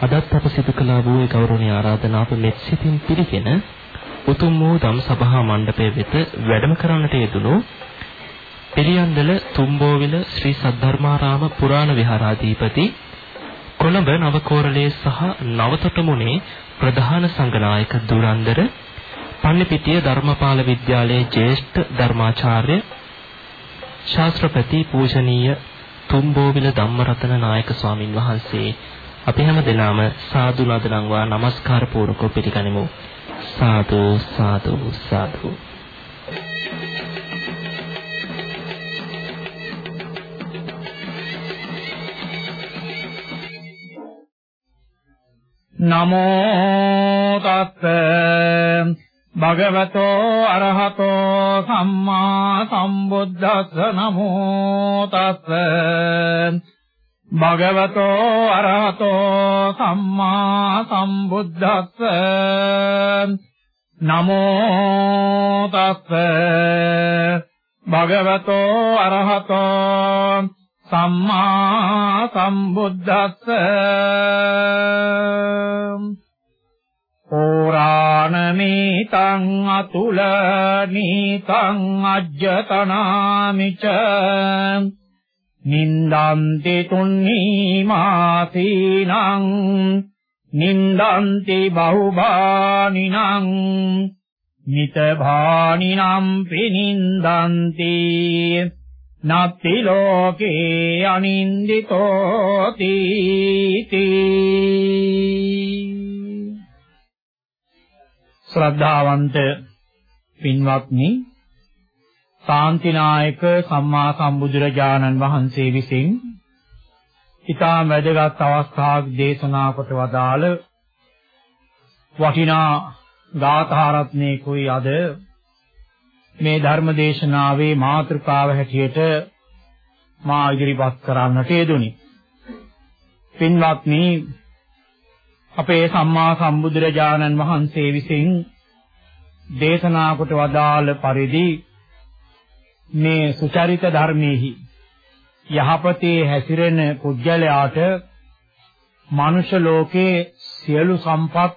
අදත් අප සිදු කළා වූ ගෞරවනීය ආරාධනාව මෙත් සිතින් පිළිගෙන උතුම් වූ ධම් සභා මණ්ඩපයේ වෙත වැඩම කරන්නට යෙදුණු පිළියන්දල තුම්බෝවිල ශ්‍රී සද්ධර්මාරාම පුරාණ විහාරාධිපති කොළඹ නවකෝරළේ සහ නවතොටමුණේ ප්‍රධාන සංඝනායක දුරන්දර පන්නිපිටිය ධර්මපාල විද්‍යාලයේ ජ්‍යෙෂ්ඨ ධර්මාචාර්ය ශාස්ත්‍රපති පූජනීය තුම්බෝවිල ධම්මරතන නායක ස්වාමින් වහන්සේ අපි හැම දෙනාම සාදු නදනම්වා নমස්කාර පූර්වකව පිළිගනිමු. සාදු සාදු සාදු. නමෝ තස්ස භගවතෝ අරහතෝ සම්මා සම්බුද්දස්ස නමෝ තස්ස භගවතෝ අරහතෝ සම්මා සම්බුද්දස්ස. නමෝ තස්ස. භගවතෝ අරහතෝ සම්මා සම්බුද්දස්ස. ඕරාණමේතං අතුල නීතං අජ්ජතනාමිච නින්දන්ති තුන්නී මාසීනං නින්දන්ති බහුභානිනං නිතභානිනම් පිනින්දන්ති. නත්ති ලෝකේ අනින්දිතෝ තීති ශ්‍රද්ධාවන්ත පින්වත්නි ශාන්තිනායක සම්මා සම්බුදුරජාණන් වහන්සේ විසින් ඊටා වැදගත් අවස්ථාවක් දේශනා කොට වදාළ වටිනා ගාථා රත්නේ කුයි අද මේ ධර්ම දේශනාවේ මාතෘකාව හැටියට මා ඉදිරිපත් කරන්නට යෙදුනි. පින්වත්නි අපේ සම්මා සම්බුදුරජාණන් වහන්සේ විසින් දේශනා කොට වදාළ පරිදි මේ සුචරිත ධර්මයේහි යහපතේ හැසිරෙන කුජලයාට මනුෂ්‍ය ලෝකේ සියලු සම්පත්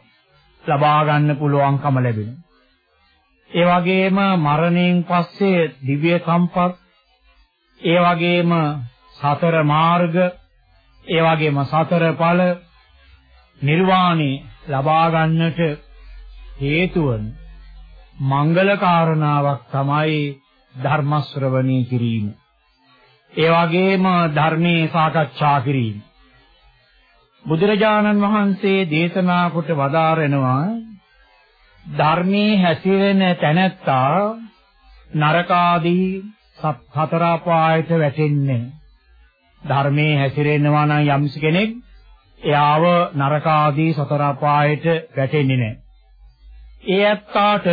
ලබා ගන්න පුළුවන්කම ලැබෙනවා. ඒ වගේම මරණයෙන් පස්සේ දිව්‍ය සම්පත් ඒ වගේම සතර මාර්ග ඒ වගේම සතර ඵල නිර්වාණය ලබා ගන්නට හේතු වන මංගල කාරණාවක් තමයි ධර්ම ශ්‍රවණී කිරීම. ඒ වගේම ධර්මයේ සාකච්ඡා කිරීම. බුදුරජාණන් වහන්සේ දේශනා කොට වදාරනවා ධර්මයේ හැසිරෙන තැනැත්තා නරකාදී හතර අපායට වැටෙන්නේ ධර්මයේ හැසිරෙනවා නම් යම්ස කෙනෙක් එයාව නරකාදී සතර අපායට වැටෙන්නේ නැහැ. ඒ ඇත්තාට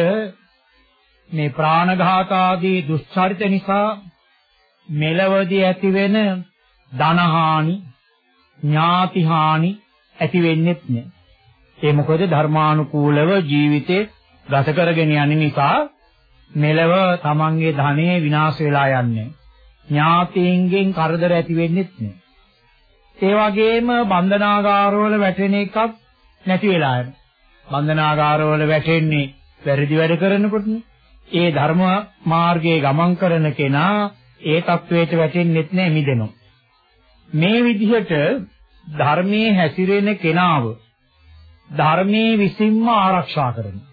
මේ ප්‍රාණඝාත ආදී දුෂ්චරිත නිසා මෙලවදී ඇතිවෙන ධනහානි ඥාතිහානි ඇති වෙන්නේත් නෑ. ඒ මොකද ධර්මානුකූලව ජීවිතේ ගත කරගෙන යන නිසා මෙලව තමන්ගේ ධනෙ විනාශ වෙලා යන්නේ. ඥාතීන්ගෙන් කරදර ඇති වෙන්නේත් නෑ. ඒ වගේම බන්ධනාගාරවල වැටෙන එකක් නැති වෙලා යනවා. බන්ධනාගාරවල වැටෙන්නේ වැරදි වැඩ කරනකොටනේ. ඒ ධර්ම මාර්ගයේ ගමන් කරන කෙනා ඒ තත්වයට වැටෙන්නෙත් නෑ මිදෙනවා. මේ විදිහට ධර්මයේ හැසිරෙන කෙනාව ධර්මයේ විසින්ම ආරක්ෂා කරනවා.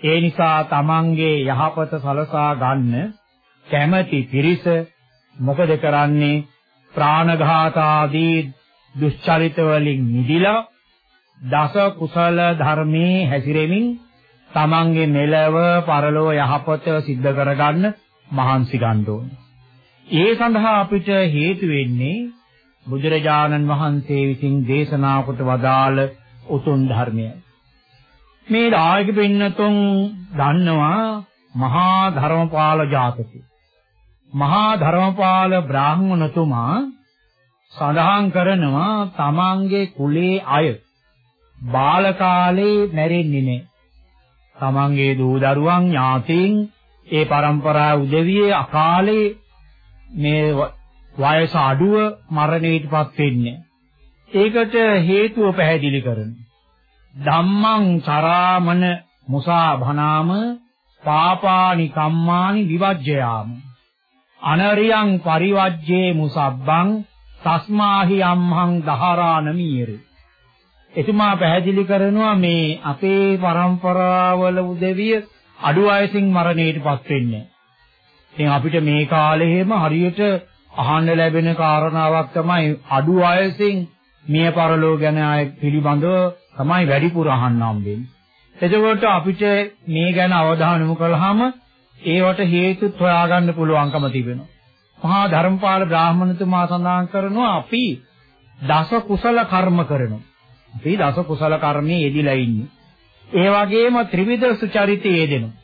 ඒ නිසා තමන්ගේ යහපත සලසා ගන්න කැමැති පිරිස මොකද කරන්නේ? ප්‍රාණඝාත ආදී දුෂ්චරිත වලින් මිදලා දස කුසල ධර්මයේ හැසිරෙමින් තමන්ගේ මෙලව පරලෝ යහපත සිද්ධ කරගන්න මහන්සි ගන්න ඕනේ. ඒ සඳහා අපිට හේතු වෙන්නේ බුදුරජාණන් වහන්සේ විසින් දේශනා කොට වදාළ උතුම් ධර්මයයි. මේ දායක පින්නතුන් දන්නවා මහා ධර්මපාල ජාතකය. මහා ධර්මපාල බ්‍රාහ්මණතුමා සඳහන් කරනවා තමන්ගේ කුලේ අය බාල කාලේ මැරෙන්නේ නැහැ. තමන්ගේ දූ දරුවන් ඥාතීන් ඒ પરම්පරාව උදවියේ අකාලේ මේ වයස අඩුව මරණයටපත් වෙන්නේ. ඒකට හේතුව පැහැදිලි කරනවා. ධම්මං චරාමන මුසා භනාම පාපානි කම්මානි විවජ්ජයාම අනරියං පරිවජ්ජේ මුසබ්බං තස්මාහි අම්හං දහරානමීරේ එතුමා පැහැදිලි කරනවා මේ අපේ પરම්පරාවල උදවිය අඩු වයසින් මරණයටපත් වෙන්නේ. ඉතින් අපිට මේ කාලෙහෙම හරියට අහන්න ලැබෙන කාරණාවක් තමයි අඩු වයසින් මිය පරලෝ ගැන අය පිළිබඳව තමයි වැඩිපුර අහන්න හම්බෙන්නේ. එතකොට අපිට මේ ගැන අවධානය යොමු කළාම ඒවට හේතුත් හොයාගන්න පුළුවන්කම තිබෙනවා. මහා ධර්මපාල බ්‍රාහ්මණතුමා සඳහන් කරනවා අපි දස කුසල කර්ම කරනවා. අපි දස කුසල කර්මයේ යෙදිලා ඉන්නේ. ඒ වගේම ත්‍රිවිධ සුචරිතයේ යෙදෙනවා.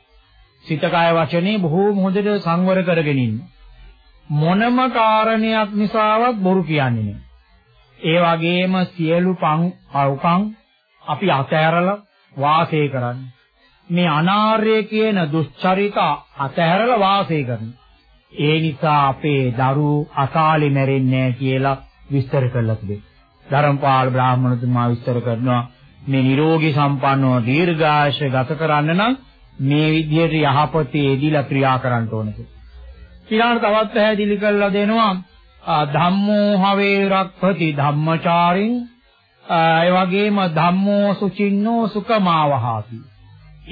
සිත කය වචනේ බොහෝම හොඳට සංවර කරගෙන ඉන්න. මොනම කාරණයක් නිසාවත් බොරු කියන්නේ නෑ. ඒ වගේම සියලු පං පව්කම් අපි අතහැරලා වාසය කරන්නේ. මේ අනාර්ය කියන දුෂ්චරිත අතහැරලා වාසය කරනවා. ඒ නිසා අපේ දරුවෝ අකාලේ මැරෙන්නේ කියලා විස්තර කරලා තිබෙනවා. ධර්මපාල බ්‍රාහ්මණතුමා විස්තර කරනවා මේ නිරෝගී සම්පන්නව දීර්ඝාෂ ගත කරන්න නම් මේ විදිහට යහපතේ යෙදিলা ක්‍රියා කරන්න ඕනේ. ඊළඟට තවත් පැහැදිලි කරලා දෙනවා ධම්මෝ හවේ රක්ඛති ධම්මචාරින් ඒ වගේම ධම්මෝ සුචින්නෝ සුකමාවහාති.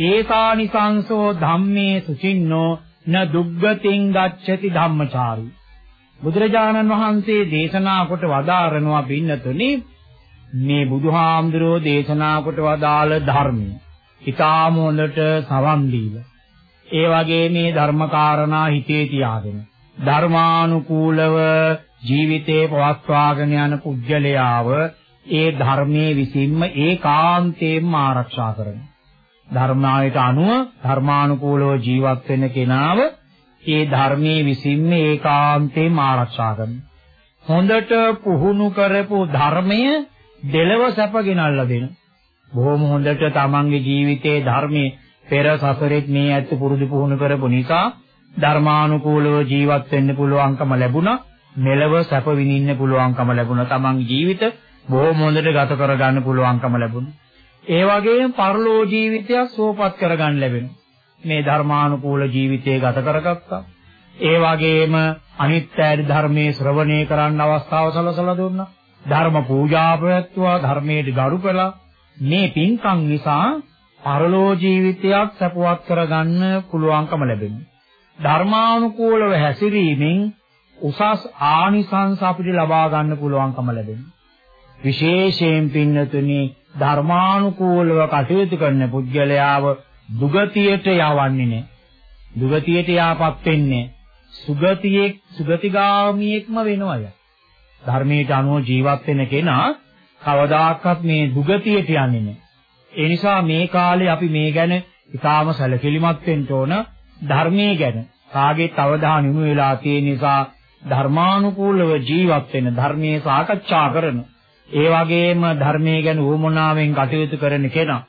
ඒතානිසංසෝ ධම්මේ සුචින්නෝ න දුග්ගතින් ගච්ඡති ධම්මචාරී. බුදුරජාණන් වහන්සේ දේශනා කොට වදාරනවා පින්නතුනි මේ බුදුහාමුදුරෝ දේශනා කොට වදාළ ධර්මය. ඊටාම හොඳට සවන් දීලා ඒ වගේ මේ ධර්මකාරණා හිතේ තියාගෙන ධර්මානුකූලව ජීවිතේ පවත්වාගෙන යන පුජ්‍යලයාව ඒ ධර්මයේ විසින්ම ඒකාන්තයෙන්ම ආරක්ෂා කරනවා. ධර්මායට අනුව ධර්මානුකූලව ජීවත් වෙන කෙනාව ඒ ධර්මයේ විසින්ම ඒකාන්තයෙන්ම ආරක්ෂා කරනවා. හොඳට පුහුණු කරපු ධර්මය දෙලව සැප ගෙනල්ලා දෙන. බොහොම හොඳට තමන්ගේ ජීවිතයේ ධර්මයේ පෙර සසරෙත් මේ ඇත්ත පුරුදු පුහුණු කරපු නිසා ධර්මානුකූලව ජීවත් වෙන්න පුළුවන්කම ලැබුණා. මෙලව සැප විඳින්න පුළුවන්කම ලැබුණා. තමන්ගේ ජීවිත බොහොම හොඳට ගත කරගන්න පුළුවන්කම ලැබුණා. ඒ වගේම පරලෝ ජීවිතයක් සුවපත් කරගන්න ලැබෙනවා. මේ ධර්මානුකූල ජීවිතය ගත කරගත්තා. ඒ වගේම අනිත්‍ය ධර්මයේ ශ්‍රවණය කරන්න අවස්ථාව සලසලා දුන්නා. ධර්ම පූජා ප්‍රයත්වා ධර්මයට ගරු කළා. මේ පින්කම් නිසා පරලෝ ජීවිතයක් සපුවත් කරගන්න පුළුවන්කම ලැබෙනවා. ධර්මානුකූලව හැසිරීමෙන් උසස් ආනිසංස අපිට ලබා ගන්න පුළුවන්කම ලැබෙනවා. විශේෂයෙන් පින්නතුනි ධර්මානුකූලව කටයුතු කරන පුද්ගලයාව දුගතියට යවන්නේ නැහැ. දුගතියට යාපත් වෙන්නේ සුගතියේ සුගතිගාමියෙක්ම වෙනවා. ධර්මයට අනුව ජීවත් වෙන කෙනා කවදාකවත් මේ දුගතියට යන්නේ නැහැ. ඒ නිසා මේ කාලේ අපි මේ ගැන ඉතාම සැලකිලිමත් වෙන්න ඕන ධර්මයේ ගැන. කාගේත් අවධානය යොමු වෙලා තියෙන නිසා ධර්මානුකූලව ජීවත් වෙන ධර්මයේ සාකච්ඡා කරන ඒ වගේම ධර්මයේ ගැන උවමනාවෙන් කටයුතු කරන කෙනා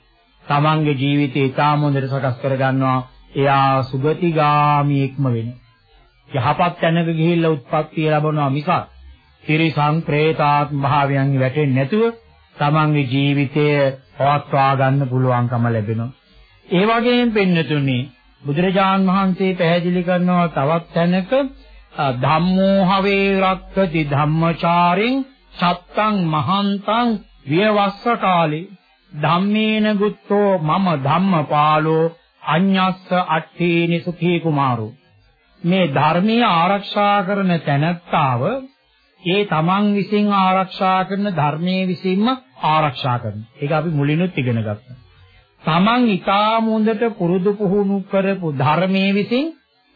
තමන්ගේ ජීවිතය ඉතාම හොඳට සකස් කරගන්නවා එයා සුගතිගාමීෙක්ම වෙනවා. යහපත් තැනක ගිහිල්ලා උත්පත්තිය ලැබනවා මිසක් ත්‍රිසං പ്രേතාත්ම භාවයන් වැටෙන්නේ නැතුව තමන්ගේ ජීවිතය පවත්වා ගන්න පුළුවන්කම ලැබෙනවා. ඒ වගේම පෙන්නතුනේ බුදුරජාන් වහන්සේ පැහැදිලි කරනවා තවත් තැනක ධම්මෝ හවේ රක්කති ධම්මචාරින් සත්තං මහන්තං වියවස්ස කාලේ ධම්මේන ගුත්තෝ මම ධම්මපාලෝ අඤ්ඤස්ස අට්ඨේනි සුඛී කුමාරෝ මේ ධර්මීය ආරක්ෂා කරන තැනැත්තාව ඒ තමන් විසින් ආරක්ෂා කරන ධර්මයේ විසින්ම ආරක්ෂා කරනවා. ඒක අපි මුලිනුත් ඉගෙන ගත්තා. තමන් ඊටාම හොඳට පුරුදු පුහුණු කරපු ධර්මයේ විසින්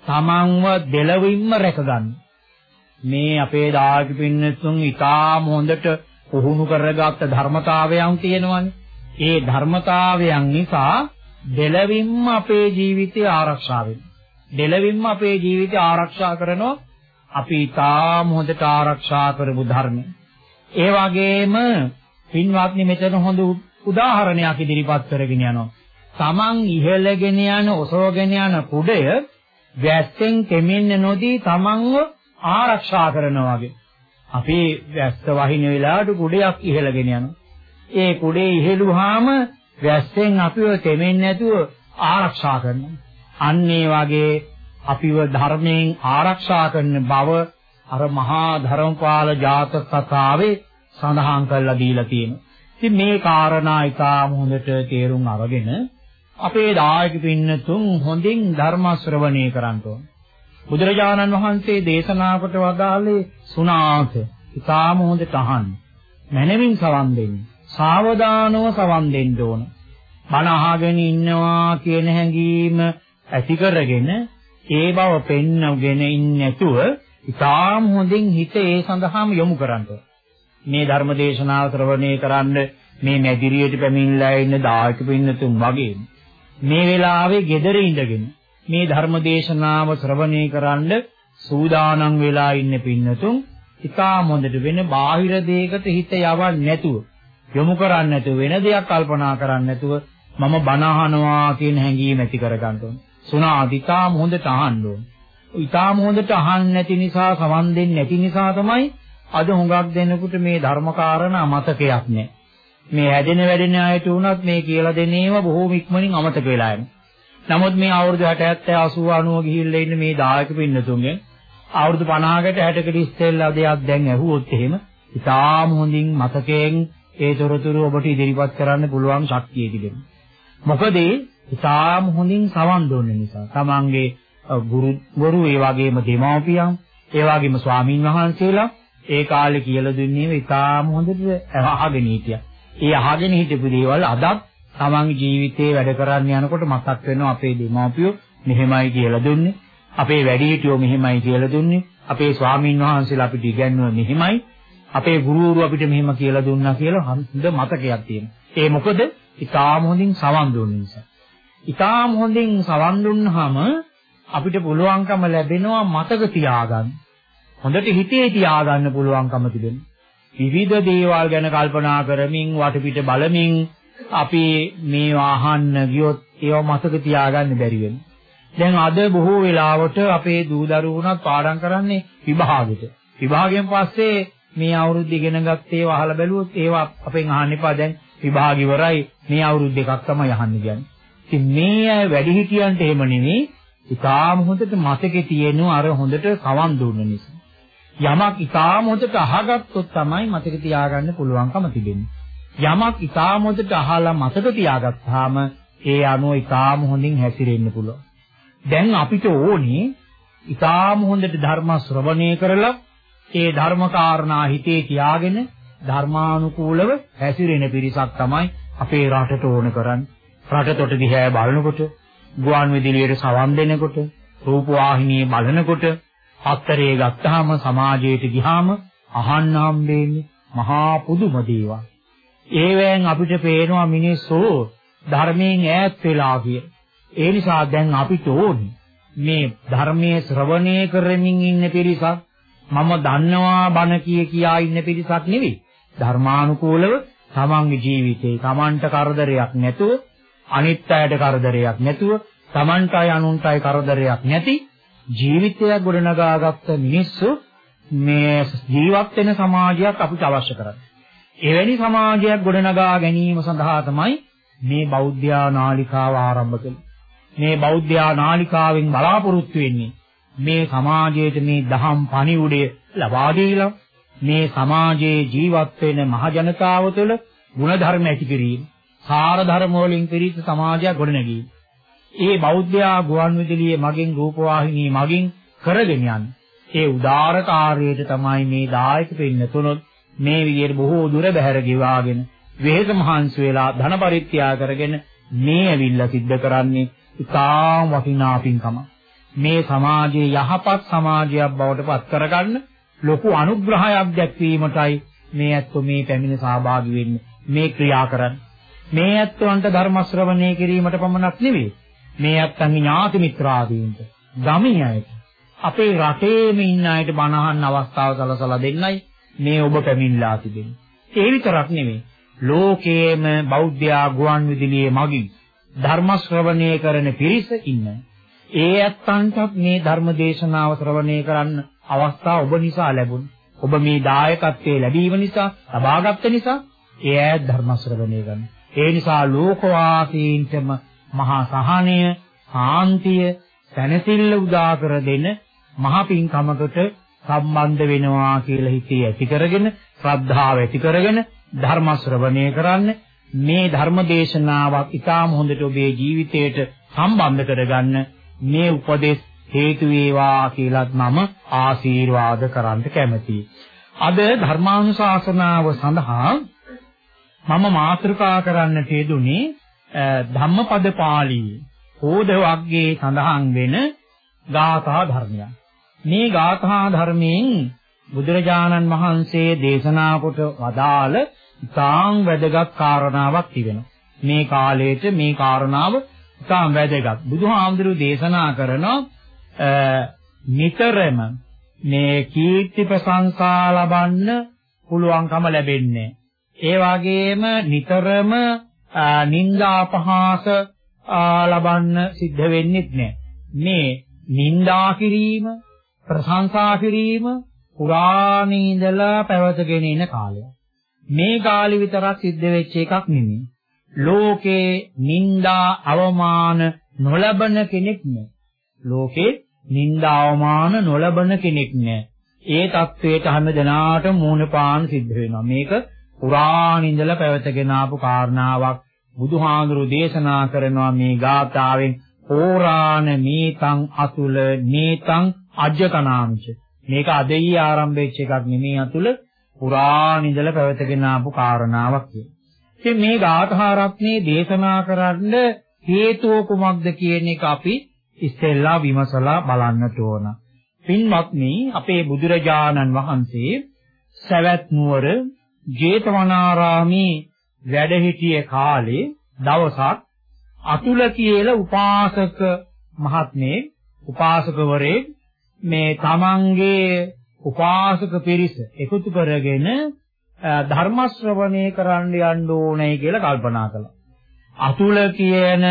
තමන්ව දෙලවින්ම රැකගන්න. මේ අපේ දායක පින්නතුන් ඊටාම හොඳට පුහුණු කරගත්ත ධර්මතාවයන් තියෙනවානේ. ඒ ධර්මතාවයන් නිසා දෙලවින්ම අපේ ජීවිතය ආරක්ෂා වෙනවා. දෙලවින්ම අපේ ජීවිතය ආරක්ෂා කරනවා අපි ඊටාම හොඳට ආරක්ෂා කරපු ධර්මය. ඒ වගේම පින්වත්නි මෙතන හොඳ උදාහරණයක් ඉදිරිපත් කරගෙන යනවා. Taman ඉහළගෙන යන ඔසවගෙන යන කුඩය වැස්සෙන් කෙමෙන්න නොදී Tamanව ආරක්ෂා කරනවා වගේ. අපි වැස්ස වහින වෙලාවට කුඩයක් ඉහළගෙන යනවා. ඒ කුඩේ ඉහළුවාම වැස්සෙන් අපිව තෙමෙන්නේ නැතුව ආරක්ෂා කරනවා. අන්න ඒ වගේ අපිව ධර්මයෙන් ආරක්ෂා කරන බව අර මහා ධර්මපාල ජාතක කතාවේ සඳහන් කරලා දීලා තියෙනවා. ඉතින් මේ කාරණා ඉතාම හොඳට තේරුම් අරගෙන අපේ දායක පින්නතුන් හොඳින් ධර්ම ශ්‍රවණය කරන්න ඕන. බුදුරජාණන් වහන්සේ දේශනා කොට වදාළේ සුණාත ඉතාම හොඳට අහන්න. මනමින් සවන් දෙන්න. සාවධානව සවන් දෙන්න ඕන. බණ අහගෙන ඉන්නවා කියන හැඟීම ඇති කරගෙන ඒ බව පෙන්වගෙන ඉන්නේ නැතුව ඉතාම හොඳින් හිත ඒ සඳහාම යොමු කරන්න මේ ධර්ම දේශනාව ශ්‍රවණය කරන්න මේ මැදිරියට පැමිණලා ඉන්න දායක පින්නතුන් වගේ මේ වෙලාවේ gedare ඉඳගෙන මේ ධර්ම දේශනාව ශ්‍රවණය කරන්න සූදානම් වෙලා ඉන්න පින්නතුන් ඉතාම හොඳට වෙන බාහිර දෙයකට හිත යවන්නේ නැතුව යොමු කරන්නේ නැතුව වෙන දෙයක් කල්පනා කරන්නේ නැතුව මම බණ අහනවා කියන හැඟීම ඇති කරගන්න ඕනේ. සුණාදිතාම හොඳට අහන්න ඕනේ. ඊටාම හොඳට අහන්නේ නැති නිසා සමන් දෙන්නේ නැති නිසා තමයි අද හුඟක් දෙනකොට මේ ධර්මකාරණා මතකයක් නැහැ. මේ හැදෙන වැඩෙන අයට උනත් මේ කියලා දෙනේම බොහෝම ඉක්මනින් අමතක වෙලා යනවා. නමුත් මේ අවුරුදු 60 70 80 90 ගිහිල්ලා ඉන්න මේ දායක පින්නතුන්ගෙන් අවුරුදු 50කට 60කට ඉස්සෙල්ලා දෙයක් දැන් ඇහුවොත් එහෙම ඉතාම හොඳින් මතකයෙන් ඒ තොරතුරු ඔබට ඉදිරිපත් කරන්න පුළුවන් ශක්තිය තිබෙනවා. මොකද ඉතාම හොඳින් සවන් දුන්න නිසා. තමන්ගේ ගුරු ගුරු ඒ වගේම දෙමාපියන්, ඒ වගේම ස්වාමින් වහන්සේලා ඒ කාලේ කියලා දුන්නේ ඉතාම හොඳට අහගෙන හිටියා. ඒ අහගෙන හිටපු දේවල් අදත් තමන්ගේ ජීවිතේ වැඩ කරන්න යනකොට මතක් වෙනවා අපේ දෙමාපියෝ මෙහෙමයි කියලා දුන්නේ. අපේ වැඩිහිටියෝ මෙහෙමයි කියලා දුන්නේ. අපේ ස්වාමින් වහන්සේලා අපිට ඉගැන්වුව මෙහෙමයි. අපේ ගුරුවරු අපිට මෙහෙම කියලා දුන්නා කියලා හොඳ මතකයක් තියෙනවා. ඒ මොකද? ඊටාම හොඳින් සවන් දුන්න නිසා. ඊටාම හොඳින් සවන් දුන්නාම අපිට පුළුවන්කම ලැබෙනවා මතක තියාගන්න. හොඳට හිතේ තියාගන්න පුළුවන්කම තිබෙනවා. විවිධ දේවල් ගැන කල්පනා කරමින් වටපිට බලමින් අපි මේවා අහන්න ගියොත් ඒව මතක තියාගන්න බැරි වෙනවා. දැන් අද බොහෝ වෙලාවට අපේ දූ දරුවෝනත් පාඩම් කරන්නේ විභාගෙට. විභාගයෙන් පස්සේ මේ අවුරුද්ද ඉගෙන ගත්ත ඒවා අහලා බැලුවොත් ඒවා අපෙන් අහන්න එපා දැන් විභාග ඉවරයි මේ අවුරුද්ද එකක් තමයි අහන්න කියන්නේ. ඉතින් මේ අය වැඩිහිටියන්ට එහෙම නෙමෙයි ඉතාම හොඳට මතකේ තියෙනවා අර හොඳට සවන් දුන්න නිසා. යමක් ඉතාම හොඳට අහගත්තොත් තමයි මතක තියාගන්න පුළුවන්කම තිබෙන්නේ. යමක් ඉතාම හොඳට අහලා මතක තියාගත්තාම ඒ අනුව ඉතාම හොඳින් හැසිරෙන්න පුළුවන්. දැන් අපිට ඕනේ ඉතාම හොඳට ධර්ම ශ්‍රවණය කරලා ඒ ධර්ම කාරණා හිතේ තියාගෙන ධර්මානුකූලව හැසිරෙන පිරිසක් තමයි අපේ රටට ඕන කරන්නේ. රටතොට දිහා බලනකොට, ගුවන් විදුලියට සවන් දෙනකොට, රූප වාහිනියේ බලනකොට, හතරේ ගත්තාම සමාජයට ගියාම අහන්න හම්බෙන්නේ මහා පුදුම දේවල්. ඒවෙන් අපිට පේනවා මිනිස්සු ධර්මයෙන් ඈත් වෙලා කිය. ඒ නිසා දැන් අපිට ඕනේ මේ ධර්මයේ ශ්‍රවණය කරමින් ඉන්න පිරිසක් මම දන්නවා බණ කිය කියා ඉන්න පිරිසක් නෙවෙයි. ධර්මානුකූලව තමන්ගේ ජීවිතේ තමන්ට කරදරයක් නැතුව අනිත් අයට කරදරයක් නැතුව තමන්ටයි අනුන්ටයි කරදරයක් නැති ජීවිතයක් ගොඩනගාගත්ත මිනිස්සු මේ ජීවත් වෙන සමාජයක් අපිට අවශ්‍ය කරන්නේ. එවැනි සමාජයක් ගොඩනගා ගැනීම සඳහා තමයි මේ බෞද්ධ නාලිකාව ආරම්භ කළේ. මේ බෞද්ධ නාලිකාවෙන් බලාපොරොත්තු වෙන්නේ මේ සමාජයට මේ දහම් පණිවුඩය ලබා දීලා මේ සමාජයේ ජීවත් වෙන මහ ජනතාව තුළ ಗುಣධර්ම ඇති කිරීම, සාර ධර්ම වලින් පිරිච්ච සමාජයක් ගොඩනැගීම. ඒ බෞද්ධයා ගුවන් විදුලියේ මගින් රූපවාහිනී මගින් කරගෙන යන ඒ උදාර කාර්යයට තමයි මේ දායක පින්නතුනොත් මේ විදියට බොහෝ දුර බැහැර ගෙවාගෙන වෙහෙස මහන්සි වෙලා ධන පරිත්‍යාග කරගෙන මේ ඇවිල්ලා සිද්ධ කරන්නේ ඉතාම වටිනා පින්කම. මේ සමාජයේ යහපත් සමාජයක් බවට පත් කරගන්න ලොකු අනුග්‍රහයක් දැක්වීමටයි මේ ඇත්තෝ මේ පැමිණ සහභාගී වෙන්නේ මේ ක්‍රියා කරන්නේ. මේ ඇත්තන්ට ධර්ම ශ්‍රවණය කිරීමට පමණක් නෙවෙයි මේ අත්තන්ගේ ඥාති මිත්‍රාදීන්ට ගමේ අයට අපේ රටේම ඉන්න අයට බණ අහන්න අවස්ථාව සලසලා දෙන්නයි මේ ඔබ පැමිණලා තිබෙන්නේ. ඒ විතරක් නෙමෙයි. ලෝකයේම බෞද්ධ ගුවන් විදුලියේ මගින් ධර්ම ශ්‍රවණය කරන පිරිස ඉන්න. ඒ ඇත්තන්ටත් මේ ධර්ම දේශනාව ශ්‍රවණය කරන්න අවස්ථාව ඔබ නිසා ලැබුණ. ඔබ මේ දායකත්වයේ ලැබීම නිසා, ලබාගත් නිසා ඒ ඈත් ධර්ම ශ්‍රවණය කරන. ඒ නිසා ලෝකවාසීන්ටම මහා සහනය, සාන්තිය, සැනසෙල්ල උදා කර දෙන මහ පිංකමකට සම්බන්ධ වෙනවා කියලා හිතේ ඇති කරගෙන, ශ්‍රද්ධාව ඇති කරගෙන ධර්ම ශ්‍රවණය කරන්න මේ ධර්ම දේශනාවක් ඉතාම හොඳට ඔබේ ජීවිතයට සම්බන්ධ කරගන්න මේ උපදේශ හේතු වේවා කියලාත් මම ආශිර්වාද කරන්න කැමතියි. අද ධර්මානුශාසනාව සඳහා මම මාතෘකා කරන්නට යෙදුනේ ධම්මපද පාළියේ හෝද වර්ගයේ සඳහන් වෙන ගාථා ධර්මයක්. මේ ගාථා ධර්මයෙන් බුදුරජාණන් වහන්සේ දේශනා කොට වදාළ ඉතාම් වැදගත් කාරණාවක් තිබෙනවා. මේ කාලේට මේ කාරණාව ඉතාම වැදගත්. බුදුහාමුදුරුවෝ දේශනා කරන නිතරම මේ කීර්ති ප්‍රශංසා ලබන්න පුළුවන්කම ලැබෙන්නේ. ඒ වගේම නිතරම නිന്ദා අපහාස ලබන්න සිද්ධ වෙන්නේ නැහැ. මේ නිന്ദා කිරීම, ප්‍රශංසා කිරීම පුරාණේ ඉඳලා පැවතගෙන එන කාලය. මේ කාලෙ විතරක් සිද්ධ වෙච්ච එකක් නෙමෙයි. ලෝකේ නිന്ദා අවමාන නොලබන කෙනෙක් නෑ. ලෝකේ නිന്ദා අවමාන නොලබන කෙනෙක් නෑ. ඒ தത്വයට හැමදෙනාට මූණ පාන සිද්ධ වෙනවා. මේක පුරාණ ඉඳලා පැවතගෙන ආපු කාරණාවක්. බුදුහාඳුරු දේශනා කරනවා මේ ගාථාවෙන් පෝරාණ මේතං අතුල මේතං අජකනාංශ. මේක අදෙහි ආරම්භ වෙච්ච එකක් නෙමෙයි අතුල පුරාණ ඉඳලා පැවතගෙන ආපු කාරණාවක් කියන්නේ. ඉතින් මේ ගාථා රත්නේ දේශනා කරන්න හේතුව කුමක්ද කියන එක අපි ඉස්සෙල්ලා විමසලා බලන්නට ඕන. පින්වත්නි අපේ බුදුරජාණන් වහන්සේ සවැත් නුවර ජේතවනාරාමේ වැඩ සිටිය කාලේ දවසක් අතුල කියලා උපාසක මහත්මේ උපාසකවරේ මේ තමන්ගේ උපාසක පිරිස එකතු කරගෙන ධර්ම ශ්‍රවණය කරන්න යන්න ඕනේ කියලා කල්පනා කළා. අතුල කියන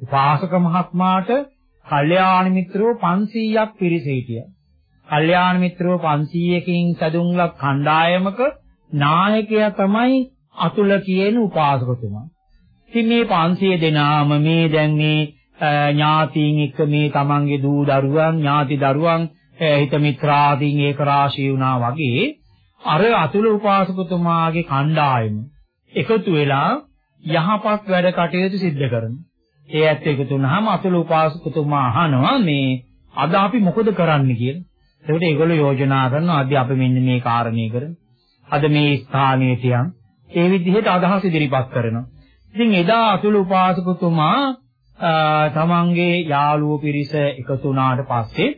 උපාසක මහත්මයාට කල්යාණ මිත්‍රෝ 500ක් පිරිස හිටියා. කල්යාණ මිත්‍රෝ 500කින් සදුන්ලක් කණ්ඩායමක නායකයා තමයි අතුල කියන උපාසකතුමා. ඉතින් මේ 500 දෙනාම මේ දැන් මේ ඥාතීන් එක්ක මේ තමන්ගේ දූ දරුවන් ඥාති දරුවන් හිත මිත්‍රාදීන් ඒක රාශී වුණා වගේ අර අතුල උපාසකතුමාගේ කණ්ඩායම එකතු වෙලා යහපත් වැඩ කටයුතු සිද්ධ කරනවා. ඒ ඇත්ත එකතු වුණාම අතුල උපාසකතුමා අහනවා මේ අද අපි මොකද කරන්න කියලා. ඒකට ඒගොල්ලෝ යෝජනා කරනවා අද අපි මෙන්න මේ කාරණේ කරමු. අද මේ ස්ථානයේ තියන් ඒ විදිහට අදහස් ඉදිරිපත් කරනවා. ඉතින් එදා අතුල උපාසකතුමා තමන්ගේ යාළුවෝ පිරිස එකතු වුණාට පස්සේ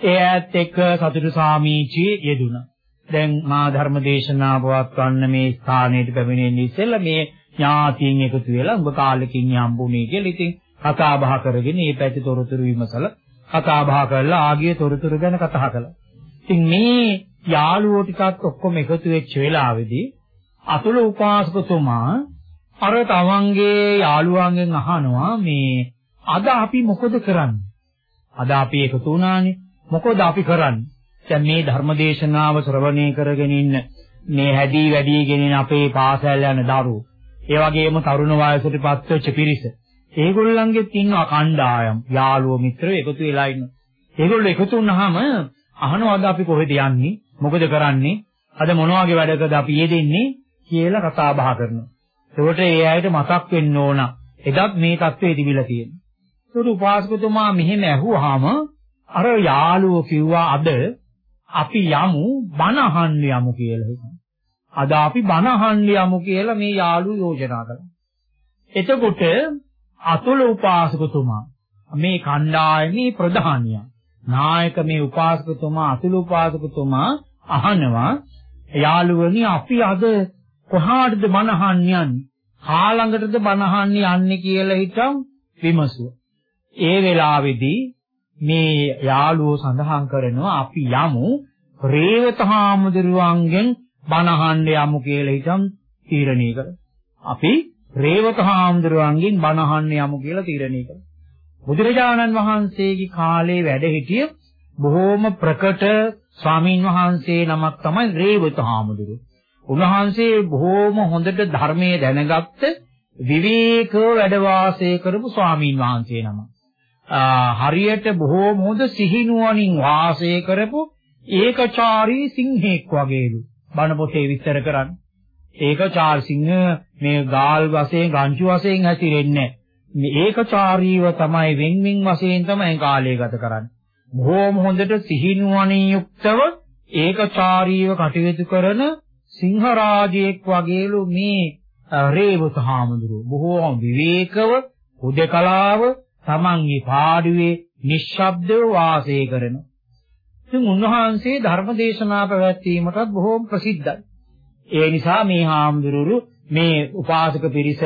ඒ ඈත් එක්ක සතුටු සාමීචියේ යෙදුණා. දැන් මා ධර්ම දේශනා පවත්වන්න මේ ස්ථානයට පැමිණෙන්නේ ඉස්සෙල්ලා මේ ඥාතීන් එකතු වෙලා උඹ කාලෙකින් හම්බුනේ කියලා ඉතින් කතා බහ කරගෙන මේ පැති තොරතුරු විමසලා කතා බහ කරලා ආගිය තොරතුරු ගැන කතා කළා. ඉතින් මේ යාළුවෝ ටිකත් ඔක්කොම එකතු වෙච්ච වෙලාවේදී අතුල උපාසකතුමා අර තවන්ගේ යාළුවන්ගෙන් අහනවා මේ අද අපි මොකද කරන්නේ? අද අපි එකතු වුණානේ. මොකද අපි කරන්නේ? දැන් මේ ධර්මදේශනාව ශ්‍රවණය කරගෙන ඉන්න මේ හැදී වැඩිගෙන ඉන්න අපේ පාසල් යන දරුවෝ, ඒ වගේම තරුණ වයසට පත්වෙච්ච පිරිස. ඒගොල්ලන්ගෙත් ඉන්නවා කණ්ඩායම්, යාළුවෝ මිත්‍රයෝ එකතු වෙලා ඉන්න. ඒගොල්ලෝ එකතු වුණාම අහනවාද අපි කොහෙද යන්නේ? මොකද කරන්නේ? අද මොන වගේ වැඩකද අපි යෙදෙන්නේ කියලා කතා බහ කරනවා. ඒකට ඒ අයට මතක් වෙන්න ඕන. එදත් මේ தත්ත්වයේ තිබිලා තියෙනවා. ඒකට උපාසකතුමා මෙහෙම ඇහුවාම අර යාළුවෝ කිව්වා අද අපි යමු බණ අහන්න යමු කියලා හිතනවා. අද අපි බණ අහන්න යමු කියලා මේ යාළුවෝ යෝජනා කළා. එතකොට අතුල උපාසකතුමා මේ කණ්ඩායමේ ප්‍රධානියා නායක මේ උපාසකතුමා අතුල උපාසකතුමා අහනවා යාළුවනි අපි අද කොහාටද බණ අහන්න යන්නේ? කාලඟටද බණ අහන්න යන්නේ කියලා හිතන් විමසුවා. ඒ වෙලාවේදී මේ යාළුවෝ සඳහන් කරනවා අපි යමු රේවත හාමුදුරුවන්ගෙන් බණ අහන්න යමු කියලා හිතන් තීරණය කරා. අපි රේවත හාමුදුරුවන්ගෙන් බණ අහන්න යමු කියලා තීරණය කළා. බුදුරජාණන් වහන්සේගේ කාලේ වැඩ සිටිය බොහෝම ප්‍රකට ස්වාමීන් වහන්සේ නමක් තමයි රේවත හාමුදුරුවෝ. උන්වහන්සේ බොහෝම හොඳට ධර්මයේ දැනගත්ත විවේකව වැඩ වාසය කරපු ස්වාමීන් වහන්සේ නමක්. හරියට බොහෝම හොඳ සිහිනුවණින් වාසය කරපු ඒකචාරී සිංහෙක් වගේලු. බණ පොතේ විස්තර කරන්නේ. ඒකචාර සිංහ මේ ගාල් වශයෙන් ගංජු වශයෙන් හැතිරෙන්නේ මේ ඒකචාරීව තමයි වෙන්වෙන් වශයෙන් තමයි කාලය ගත කරන්නේ. බොහෝම හොඳට සිහිනුවණින් යුක්තව ඒකචාරීව කටයුතු කරන සිංහරාජයෙක් වගේලු මේ රේවත හාමුදුරුවෝ. බොහෝම විවේකව උදකලාව තමන්ගේ පාඩුවේ නිශ්ශබ්දව වාසය කරන. ඉතින් උන්වහන්සේ ධර්ම දේශනා පැවැත්වීමටත් බොහෝම ප්‍රසිද්ධයි. ඒ නිසා මේ හාමුදුරුවෝ මේ උපාසක පිරිස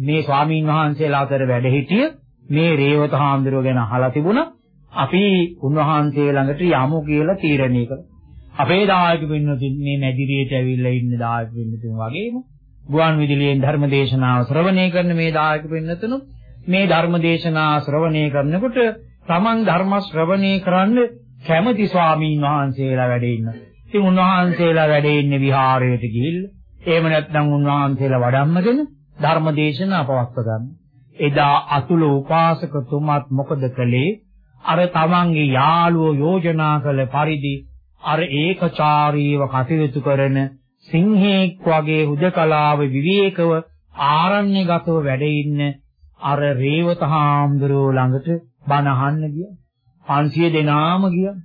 මේ ස්වාමීන් වහන්සේලා අතර වැඩ සිටිය මේ රේවත හාමුදුරුවෝ ගැන අහලා තිබුණා. අපි උන්වහන්සේ ළඟට යමු කියලා තීරණය කළා. අපේ දායක පින්නතුන් මේ මැදිරියට ඇවිල්ලා ඉන්න දායක පින්නතුන් වගේම ගුවන් විදුලියෙන් ධර්ම දේශනාව ශ්‍රවණය කරන මේ දායක පින්නතුන් මේ ධර්ම දේශනා ශ්‍රවණය කරනකොට තමන් ධර්ම ශ්‍රවණය කරන්න කැමති ස්වාමීන් වහන්සේලා වැඩ ඉන්නවා. ඉතින් උන්වහන්සේලා වැඩ ඉන්නේ විහාරයට ගිහිල්ලා එහෙම නැත්නම් උන්වහන්සේලා වඩම්මගෙන ධර්ම දේශනා පවත්ව ගන්න. එදා අතුල උපාසකතුමත් මොකද කළේ? අර තමන්ගේ යාළුවෝ යෝජනා කළ පරිදි අර ඒකචාරීව කටයුතු කරන සිංහෙක් වගේ හුදකලාව විවේකව ආරණ්‍යගතව වැඩ ඉන්න අර රේවත හාමුදුරුවෝ ළඟට බණ අහන්න ගියා. 500 දෙනාම ගියා.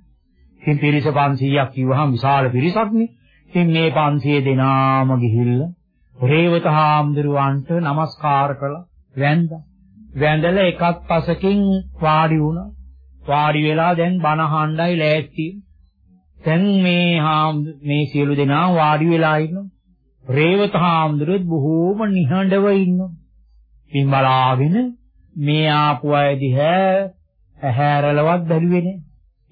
ඉතින් පිරිස 500ක් කිව්වහම විශාල පිරිසක්නේ. ඉතින් මේ 500 දෙනාම ගිහිල්ලා රේවත හාමුදුරුවන්ට নমස්කාර කළා. වැඳා. වැඳලා එකක් පසකින් වාඩි වුණා. වාඩි වෙලා දැන් බණ අහන්නයි ලෑස්ති. දැන් මේ හාම් මේ සියලු දෙනා වාඩි වෙලා ඉන්නවා. රේවත හාමුදුරුවෝ බොහෝම නිහඬව ඉන්නවා. ඉතින් බලාගෙන මේ ආපු අය දිහා ඇහැරලවත් බැලුවේ නෑ.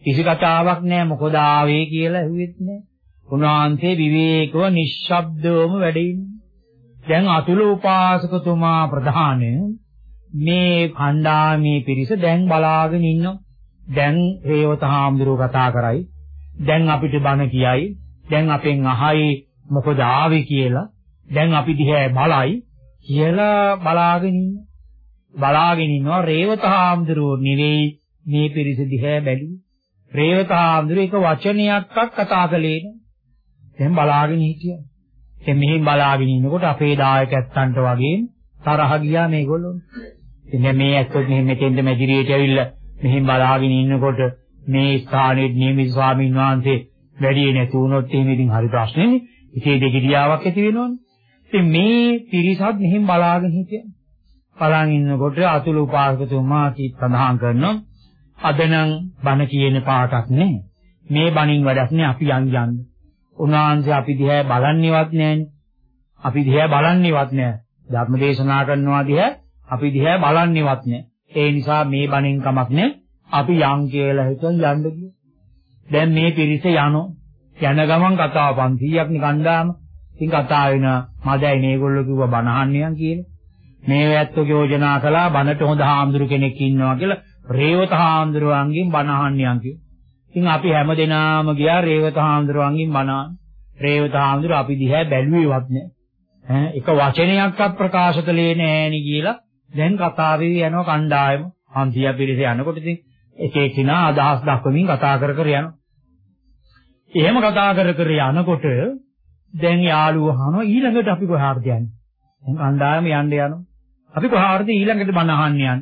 කිසි කතාවක් නෑ මොකද ආවේ කියලා ඇහුවෙත් නෑ. උන්වහන්සේ විවේකව නිශ්ශබ්දවම වැඩ ඉන්නේ. දැන් අතුල උපාසකතුමා ප්‍රධාන මේ කණ්ඩායමේ පිරිස දැන් බලාගෙන ඉන්නවා. දැන් රේවත හාමුදුරුවෝ කතා කරයි. දැන් අපිට බණ කියයි. දැන් අපෙන් අහයි මොකද ආවේ කියලා. දැන් අපි දිහා බලයි කියලා බලාගෙන ඉන්න. බලාගෙන ඉන්නවා රේවත හාමුදුරුවෝ නෙවෙයි මේ පිරිස දිහා බැලුවේ. රේවත හාමුදුරුවෝ එක වචනයක්වත් කතා කළේ නෑ. දැන් බලාගෙන හිටියා. දැන් මෙහෙන් බලාගෙන ඉන්නකොට අපේ දායකයන්ට වගේ තරහ ගියා මේගොල්ලෝ. ඉතින් මේ ඇත්තොත් මෙහෙම මෙතෙන්ද මැදිරියට ඇවිල්ලා මෙහෙන් බලාගෙන ඉන්නකොට මේ ස්ථානයේ නියමිත ස්වාමීන් වහන්සේ වැඩි නැති වුණොත් එහෙම ඉතින් හරි ප්‍රශ්නේනේ. ඉතින් දෙගිඩියාවක් ඇති වෙනවනේ. ඉතින් මේ පිරිසත් මෙහෙම බලාගෙන හිටියා. බලන් ඉන්නකොට අතුල උපාසකතුමා කී සඳහන් කරනවා අද නම් බණ කියන පාටක් නැහැ. මේ බණින් වැඩක් නෑ අපි යන් යන්න. උන්වහන්සේ අපි දිහා බලන්නේවත් නෑනේ. අපි දිහා බලන්නේවත් නෑ. ධර්ම දේශනා කරනවා දිහා අපි දිහා බලන්නේවත් නෑ. ඒ නිසා මේ බණින් කමක් නෑ. අපි යන් කියලා හිතන් යන්න ගියා. දැන් මේ පිරිස යනෝ. යන ගමන් කතාව 500ක් නිකන්දාම ඉතින් කතා වෙන මදයි මේගොල්ලෝ කිව්වා බණ අහන්නයන් කියලා. මේ වැත්තෝ යෝජනා කළා බණට හොඳ හාමුදුරු කෙනෙක් ඉන්නවා කියලා රේවත හාමුදුරුවන්ගෙන් බණ අහන්නයන් කිව්වා. ඉතින් අපි හැමදෙනාම ගියා රේවත හාමුදුරුවන්ගෙන් බණ අහන්න. රේවත හාමුදුරුව අපි දිහා බැලුවේවත් නෑ. ඈ එක වචනයක්වත් ප්‍රකාශ කළේ නෑනි කියලා දැන් කතාවේ යනවා කණ්ඩායම. හන්දිය පිරිස යනකොට ඉතින් එක එකිනා අදහස් දක්වමින් කතා කර කර යනවා. එහෙම කතා කර කර යනකොට දැන් යාළුවෝ අහනවා ඊළඟට අපි කොහාටද යන්නේ? දැන් කණ්ඩායම යන්න යනවා. අපි කොහාටද ඊළඟට බණ අහන්න යන්නේ?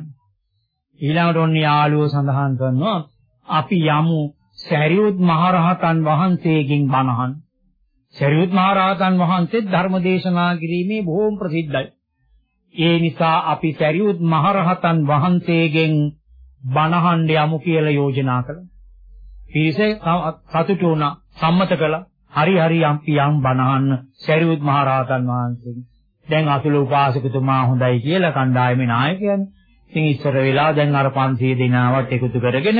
ඊළඟට ඔන්න යාළුවෝ සඳහන් කරනවා අපි යමු සරියුත් මහරහතන් වහන්සේගෙන් බණ අහන්න. සරියුත් මහරහතන් වහන්සේ ධර්ම දේශනා කිරීමේ බොහෝම ප්‍රසිද්ධයි. ඒ නිසා අපි සරියුත් මහරහතන් වහන්සේගෙන් බණ අහන්න යමු කියලා යෝජනා කළා. පිරිස සතුටු වුණා, සම්මත කළා. හරි හරි යම්පි යම් බණහන්න සරියුත් මහ රහතන් වහන්සේ. දැන් අසුල උපාසකතුමා හොඳයි කියලා කණ්ඩායමේ නායකයන්. ඉතින් ඉස්සර වෙලා දැන් අර 500 දෙනාවත් එකතු කරගෙන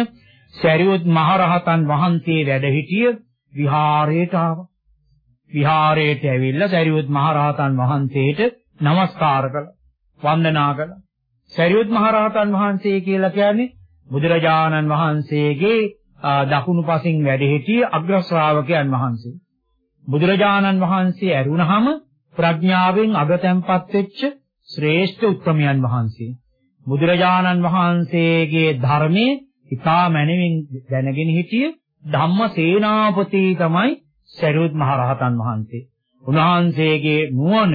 සරියුත් මහ රහතන් වහන්සේ වැඩ සිටිය විහාරයට ආවා. විහාරයට ඇවිල්ලා සරියුත් මහ රහතන් වහන්සේට নমස්කාර කළා. වන්දනා කළා. සරියුත් මහ රහතන් වහන්සේ කියලා කියන්නේ බුදුරජාණන් වහන්සේගේ දකුණු පසින් වැඩ සිටි අග්‍ර ශ්‍රාවකයන් වහන්සේ. බුදුරජාණන් වහන්සේ ඇරුණහම ප්‍රඥාවෙන් අගතැන්පත් වෙච්ච ශ්‍රේෂ්ඨ උත්මයන් වහන්සේ. බුදුරජාණන් වහන්සේගේ ධර්මයේ ඉතා මැනවින් දැනගෙන සිටිය ධම්මසේනාපති තමයි සරියුත් මහ රහතන් වහන්සේ. උන්වහන්සේගේ නුවණ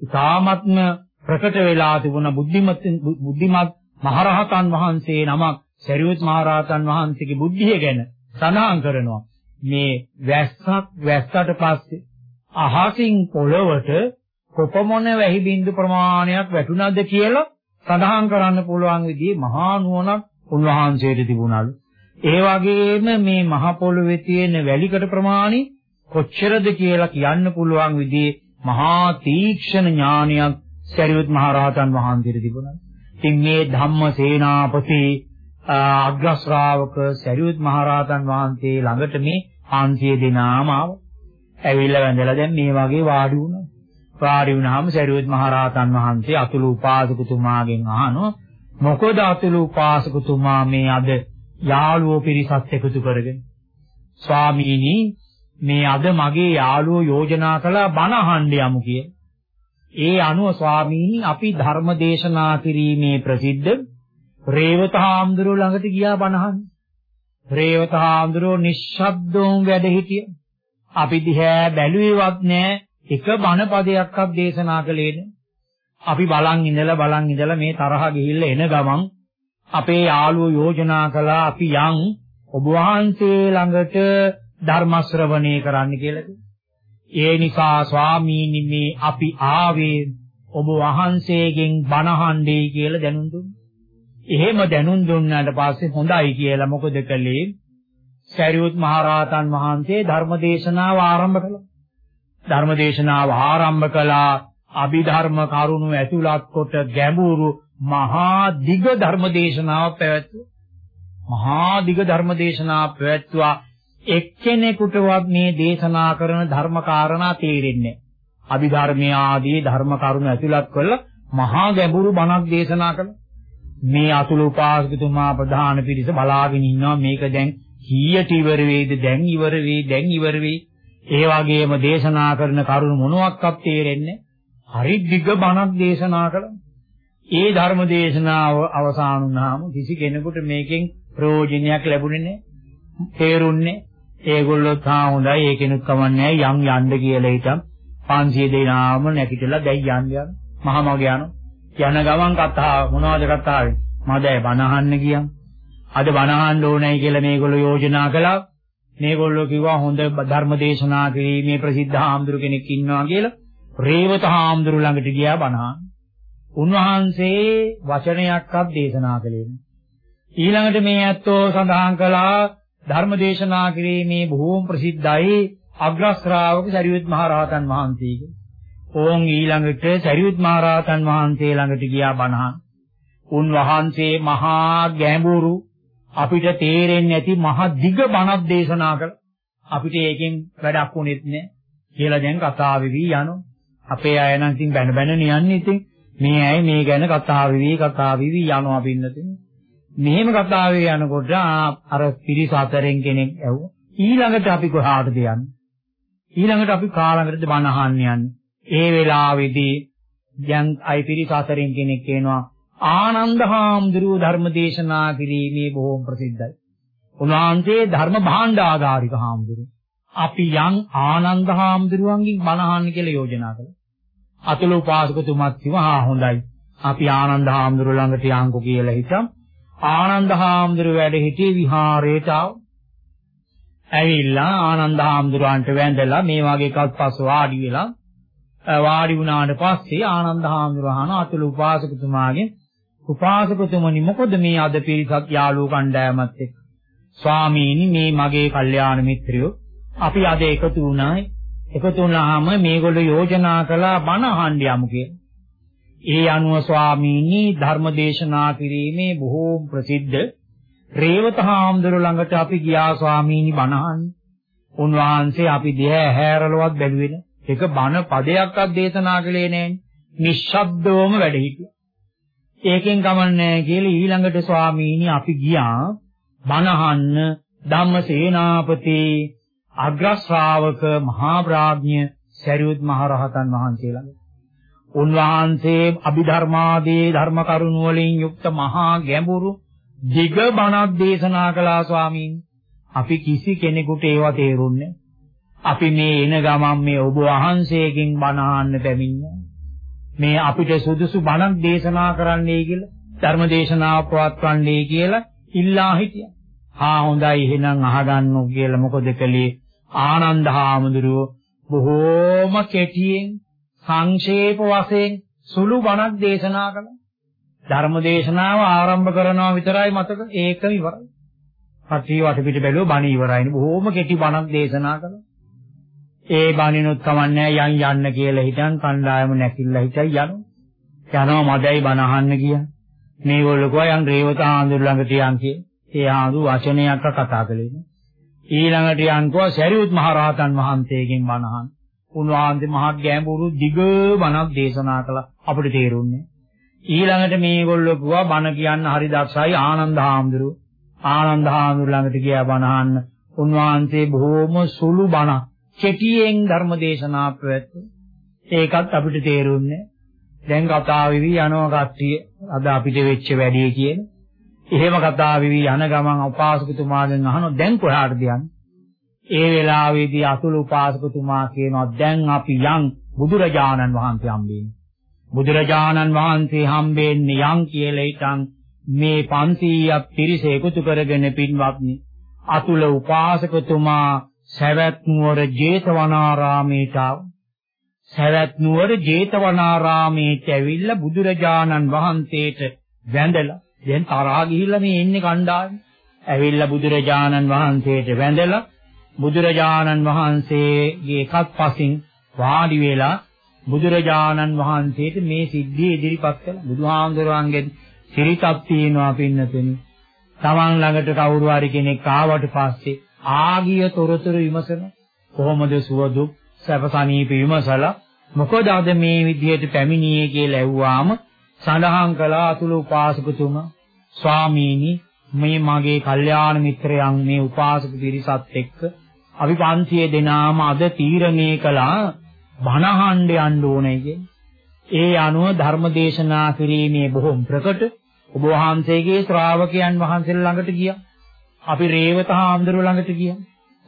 ඉතාමත්ම ප්‍රකට වෙලා තිබුණ බුද්ධිමත් බුද්ධිමත් මහරහතන් වහන්සේ නමක් සරියුත් මහරහතන් වහන්සේගේ බුද්ධිය ගැන සඳහන් කරනවා. මේ වැස්සක් වැස්සට පස්සේ අහසින් පොළවට කොපමණ වැහි බින්දු ප්‍රමාණයක් වැටුණාද කියලා සඳහන් කරන්න පුළුවන් විදිහේ මහා නුවණක් උන්වහන්සේට තිබුණලු. ඒ වගේම මේ මහ පොළොවේ තියෙන වැලිකට ප්‍රමාණි කොච්චරද කියලා කියන්න පුළුවන් විදිහේ මහා තීක්ෂණ ඥානයක් සරියුත් මහ රහතන් වහන්සේට තිබුණා. ඉතින් මේ ධම්මසේනාපති අග්‍ර ශ්‍රාවක සරියුත් මහ රහතන් වහන්සේ ළඟට මේ 500 දෙනාම ආවා. ඇවිල්ලා වැඳලා දැන් මේ වගේ වාඩි වුණා. වාඩි වුණාම සරියුත් මහ රහතන් වහන්සේ අතුළු උපාසකතුමාගෙන් අහනවා මොකද අතුළු උපාසකතුමා මේ අද යාළුවෝ පිරිසත් එකතු කරගෙන ස්වාමීනි මේ අද මගේ යාළුවෝ යෝජනා කළා බණ අහන්න යමු කියලා. ඒ අනුව ස්වාමීනි අපි ධර්ම දේශනා කිරීමේ ප්‍රසිද්ධ රේවත හාමුදුරුවෝ ළඟට ගියා බණ අහන්න. රේවත හාමුදුරුවෝ නිශ්ශබ්දවම වැඩ හිටිය. අපි දිහා බැලුවේවත් නෑ එක බණ පදයක්වත් දේශනා කළේ නෑ. අපි බලන් ඉඳලා බලන් ඉඳලා මේ තරහ ගිහිල්ලා එන ගමන් අපේ යාළුවෝ යෝජනා කළා අපි යන් ඔබ වහන්සේ ළඟට ධර්ම ශ්‍රවණය කරන්න කියලා. ඒ නිසා ස්වාමීනි මේ අපි ආවේ ඔබ වහන්සේගෙන් බණ අහන්නයි කියලා දැනුම් දුන්නා. එහෙම දැනුම් දුන්නාට පස්සේ හොඳයි කියලා මොකද කළේ? සරියුත් මහරහතන් වහන්සේ ධර්මදේශනාව ආරම්භ කළා. ධර්මදේශනාව ආරම්භ කළා අභිධර්ම කරුණු ඇතුළත් කොට ගැඹුරු මහා දිග ධර්මදේශනාවක් පැවැත්වුවා. මහා දිග ධර්මදේශනාවක් පැවැත්වුවා එක්කෙනෙකුටවත් මේ දේශනා කරන ධර්ම කාරණා තේරෙන්නේ නැහැ. අභිධර්මයේ ආදී ධර්ම කරුණු ඇතුළත් කරලා මහා ගැඹුරු බණක් දේශනා කළා. මේ අතුල උපාසකතුමා ප්‍රධාන පිරිස බලාගෙන ඉන්නවා. මේක දැන් කීයට ඉවර වෙයිද? දැන් ඉවර වෙයි දැන් ඉවර වෙයි. ඒ වගේම දේශනා කරන කරුණු මොනවාක්වත් තේරෙන්නේ හරි දිග බණක් දේශනා කළා. ඒ ධර්ම දේශනාව අවසන් වුණාම කිසි කෙනෙකුට මේකෙන් ප්‍රයෝජනයක් ලැබුණේ නැහැ. තේරුන්නේ ඒගොල්ලොත් හා හොඳයි ඒ කෙනෙක් කමන්නේ යම් යන්න කියලා හිතම් 500 දෙනාම නැගිටලා දැන් යන්න යන මහමග යන යන ගමන් කතා මොනවද කතාවේ මදයි බනහන්න ගියම් අද බනහන්න ඕනයි කියලා මේගොල්ලෝ යෝජනා කළා මේගොල්ලෝ කිව්වා හොඳ ධර්ම දේශනා කිරීමේ ප්‍රසිද්ධ හාමුදුරු කෙනෙක් ඉන්නවා කියලා රේවත හාමුදුරු ළඟට ගියා බණහන්. උන්වහන්සේ වචනයක්වත් දේශනා කළේ නෑ. ඊළඟට මේ ඇත්තෝ සඳහන් කළා ධර්ම දේශනා කිරීමේ බොහෝම ප්‍රසිද්ධයි අග්‍ර ශ්‍රාවක සරියුත් මහ රහතන් වහන්සේගේ. ඕන් ඊළඟට සරියුත් මහ රහතන් වහන්සේ ළඟට ගියා බණහන්. උන්වහන්සේ මහා ගැඹුරු අපිට තේරෙන්නේ නැති මහා දිග බණක් දේශනා කළා. අපිට ඒකෙන් වැඩක් වුණෙත් නෑ කියලා දැන් කතා වෙවි යනවා. අපේ අය නම් ඉතින් බැන බැන නියන්නේ ඉතින් මේ ඇයි මේ ගැන කතා වෙවි කතා වෙවි යනවා පින්නතින්. මෙහෙම කතාවේ යනකොට අර පිරිස අතරින් කෙනෙක් ඇහුවා. ඊළඟට අපි කොහාටද යන්නේ? ඊළඟට අපි කාලඟටද බණ අහන්න යන්නේ? ඒ වෙලාවේදී දැන් අයි පිරිස අතරින් කෙනෙක් කියනවා ආනන්ද හාමුදුරුවෝ ධර්ම දේශනා කිරීමේ බොහොම ප්‍රසිද්ධයි. උන්වහන්සේ ධර්ම භාණ්ඩාගාරික හාමුදුරුවෝ. අපි යන් ආනන්ද හාමුදුරුවන්ගෙන් බණ අහන්න කියලා යෝජනා කළා. අතුල උපාසකතුමත් කිව්වා ආ හොඳයි. අපි ආනන්ද හාමුදුරුවෝ ළඟට යන්කෝ කියලා හිතම්. ආනන්ද හාමුදුරුවෝ වැඩ සිටියේ විහාරයට ආව. ඇවිල්ලා ආනන්ද හාමුදුරුවන්ට වැඳලා මේ වගේ එකක් පස්ස වාඩි වෙලා වාඩි වුණාට පස්සේ ආනන්ද හාමුදුරුවෝ අහන අතුල උපාසකතුමාගෙන් උපාසකතුමනි මොකද මේ අද පිරිසක් යාළුවෝ කණ්ඩායමත් එක්ක ස්වාමීනි මේ මගේ කල්යාණ මිත්‍රයෝ අපි අද එකතු වුණායි එකතු වුණාම මේගොල්ලෝ යෝජනා කළා බණ අහන්න යමු කියලා. ඒ අනුව ස්වාමීනි ධර්ම දේශනා කිරීමේ බොහෝ ප්‍රසිද්ධ රේවත හාමුදුර ළඟට අපි ගියා ස්වාමීනි බණ අහන්න. උන්වහන්සේ අපි දිහා හැරලවත් බැලුවේ නෑ. ඒක බණ පදයක්වත් දේශනා කළේ නෑනේ. නිශ්ශබ්දවම වැඩ හිටියා. ඒකෙන් කමන්නේ කියලා ඊළඟට ස්වාමීනි අපි ගියා බණ අහන්න ධම්මසේනාපති අග්‍ර ශ්‍රාවක මහා ප්‍රඥ සරියුත් මහ රහතන් වහන්සේ ළඟ. උන්වහන්සේ අභිධර්මාදී ධර්ම කරුණ වලින් යුක්ත මහා ගැඹුරු දිග බණක් දේශනා කළා ස්වාමීන්. අපි කිසි කෙනෙකුට ඒවා තේරුන්නේ අපි මේ එන ගමන් මේ ඔබ වහන්සේගෙන් බණ අහන්න බැමින්නේ. මේ අපිට සුදුසු බණක් දේශනා කරන්නයි කියලා ධර්ම දේශනාව පවත්වන්නයි කියලා ඉල්ලා හිටියා. හා හොඳයි එහෙනම් අහගන්නු කියලා මොකද කළේ ආනන්ද හාමුදුරුව බොහෝම කෙටියෙන් සංක්ෂේප වශයෙන් සුළු බණක් දේශනා කළා. ධර්ම දේශනාව ආරම්භ කරනවා විතරයි මතක ඒකම ඉවරයි. කටි වටපිට බැලුව බණ ඉවරයිනේ බොහෝම කෙටි බණක් දේශනා කළා. ඒ බණිනුත් කමන්නේ යන් යන්න කියලා හිටන් කණ්ඩායම නැකිලා හිටයි යනවා. යනවා මදයි බණ අහන්න ගියා. මේගොල්ලෝ කිව්වා යන් රේවත ආඳුර ළඟට යන් කිය. ඒ ආඳු වචනයක් කතා කළේ නේ. ඊළඟට යන්කෝ සරියුත් මහ රහතන් වහන්සේගෙන් බණ අහන්න. උන්වහන්සේ මහත් ගැඹුරු දිග බණක් දේශනා කළා අපිට තේරුන්නේ. ඊළඟට මේගොල්ලෝ කිව්වා බණ කියන්න හරි දක්ෂයි ආනන්ද හාමුදුරුවෝ. ආනන්ද හාමුදුරුවෝ ළඟට ගියා බණ අහන්න. උන්වහන්සේ බොහොම සුළු බණක් කෙටියෙන් ධර්ම දේශනා පැවැත්වුවා. ඒකත් අපිට තේරුන්නේ. දැන් කතා වෙවි යනවා කට්ටිය අද අපිට වෙච්ච වැඩේ කියන. එහෙම කතා වෙවි යන ගමන් උපාසකතුමාගෙන් අහනවා දැන් කොහාටද යන්නේ? ඒ වෙලාවේදී අතුල උපාසකතුමා කියනවා දැන් අපි යන් බුදුරජාණන් වහන්සේ හම්බෙන්නේ. බුදුරජාණන් වහන්සේ හම්බෙන්නේ යන් කියලා ඉතින් මේ 500ක් පිරිස එකතු කරගෙන පින්වත්නි අතුල උපාසකතුමා සවැත් නුවර ජේතවනාරාමයට සවැත් නුවර ජේතවනාරාමයට ඇවිල්ලා බුදුරජාණන් වහන්සේට වැඳලා දැන් තරහා ගිහිල්ලා මේ එන්නේ කණ්ඩායම ඇවිල්ලා බුදුරජාණන් වහන්සේට වැඳලා බුදුරජාණන් වහන්සේගේ එකත් පසින් වාඩි වෙලා බුදුරජාණන් වහන්සේට මේ සිද්ධිය ඉදිරිපත් කළා. බුදුහාමුදුරන්ගෙන් සිරිතක් තියෙනවා පින්නතුනි. තමන් ළඟට කවුරු හරි කෙනෙක් ආවට පස්සේ ආගිය තොරතුරු විමසන කොහොමද සුවදුක් සැපසනීප විමසලා මොකද අද මේ විදිහට පැමිණියේ කියලා ඇහුවාම සඳහන් කළා අතුල උපාසකතුමා ස්වාමීනි මේ මගේ කල්යාණ මිත්‍රයන් මේ උපාසක පිරිසත් එක්ක අපි 500 දෙනාම අද තීරණය කළා බණහඬ යන්න ඕනේ කියන්නේ. ඒ අනුව ධර්ම දේශනා කිරීමේ බොහොම ප්‍රකට ඔබ වහන්සේගේ ශ්‍රාවකයන් වහන්සේලා ළඟට ගියා. අපි රේවත හාමුදුරුවෝ ළඟට ගියා.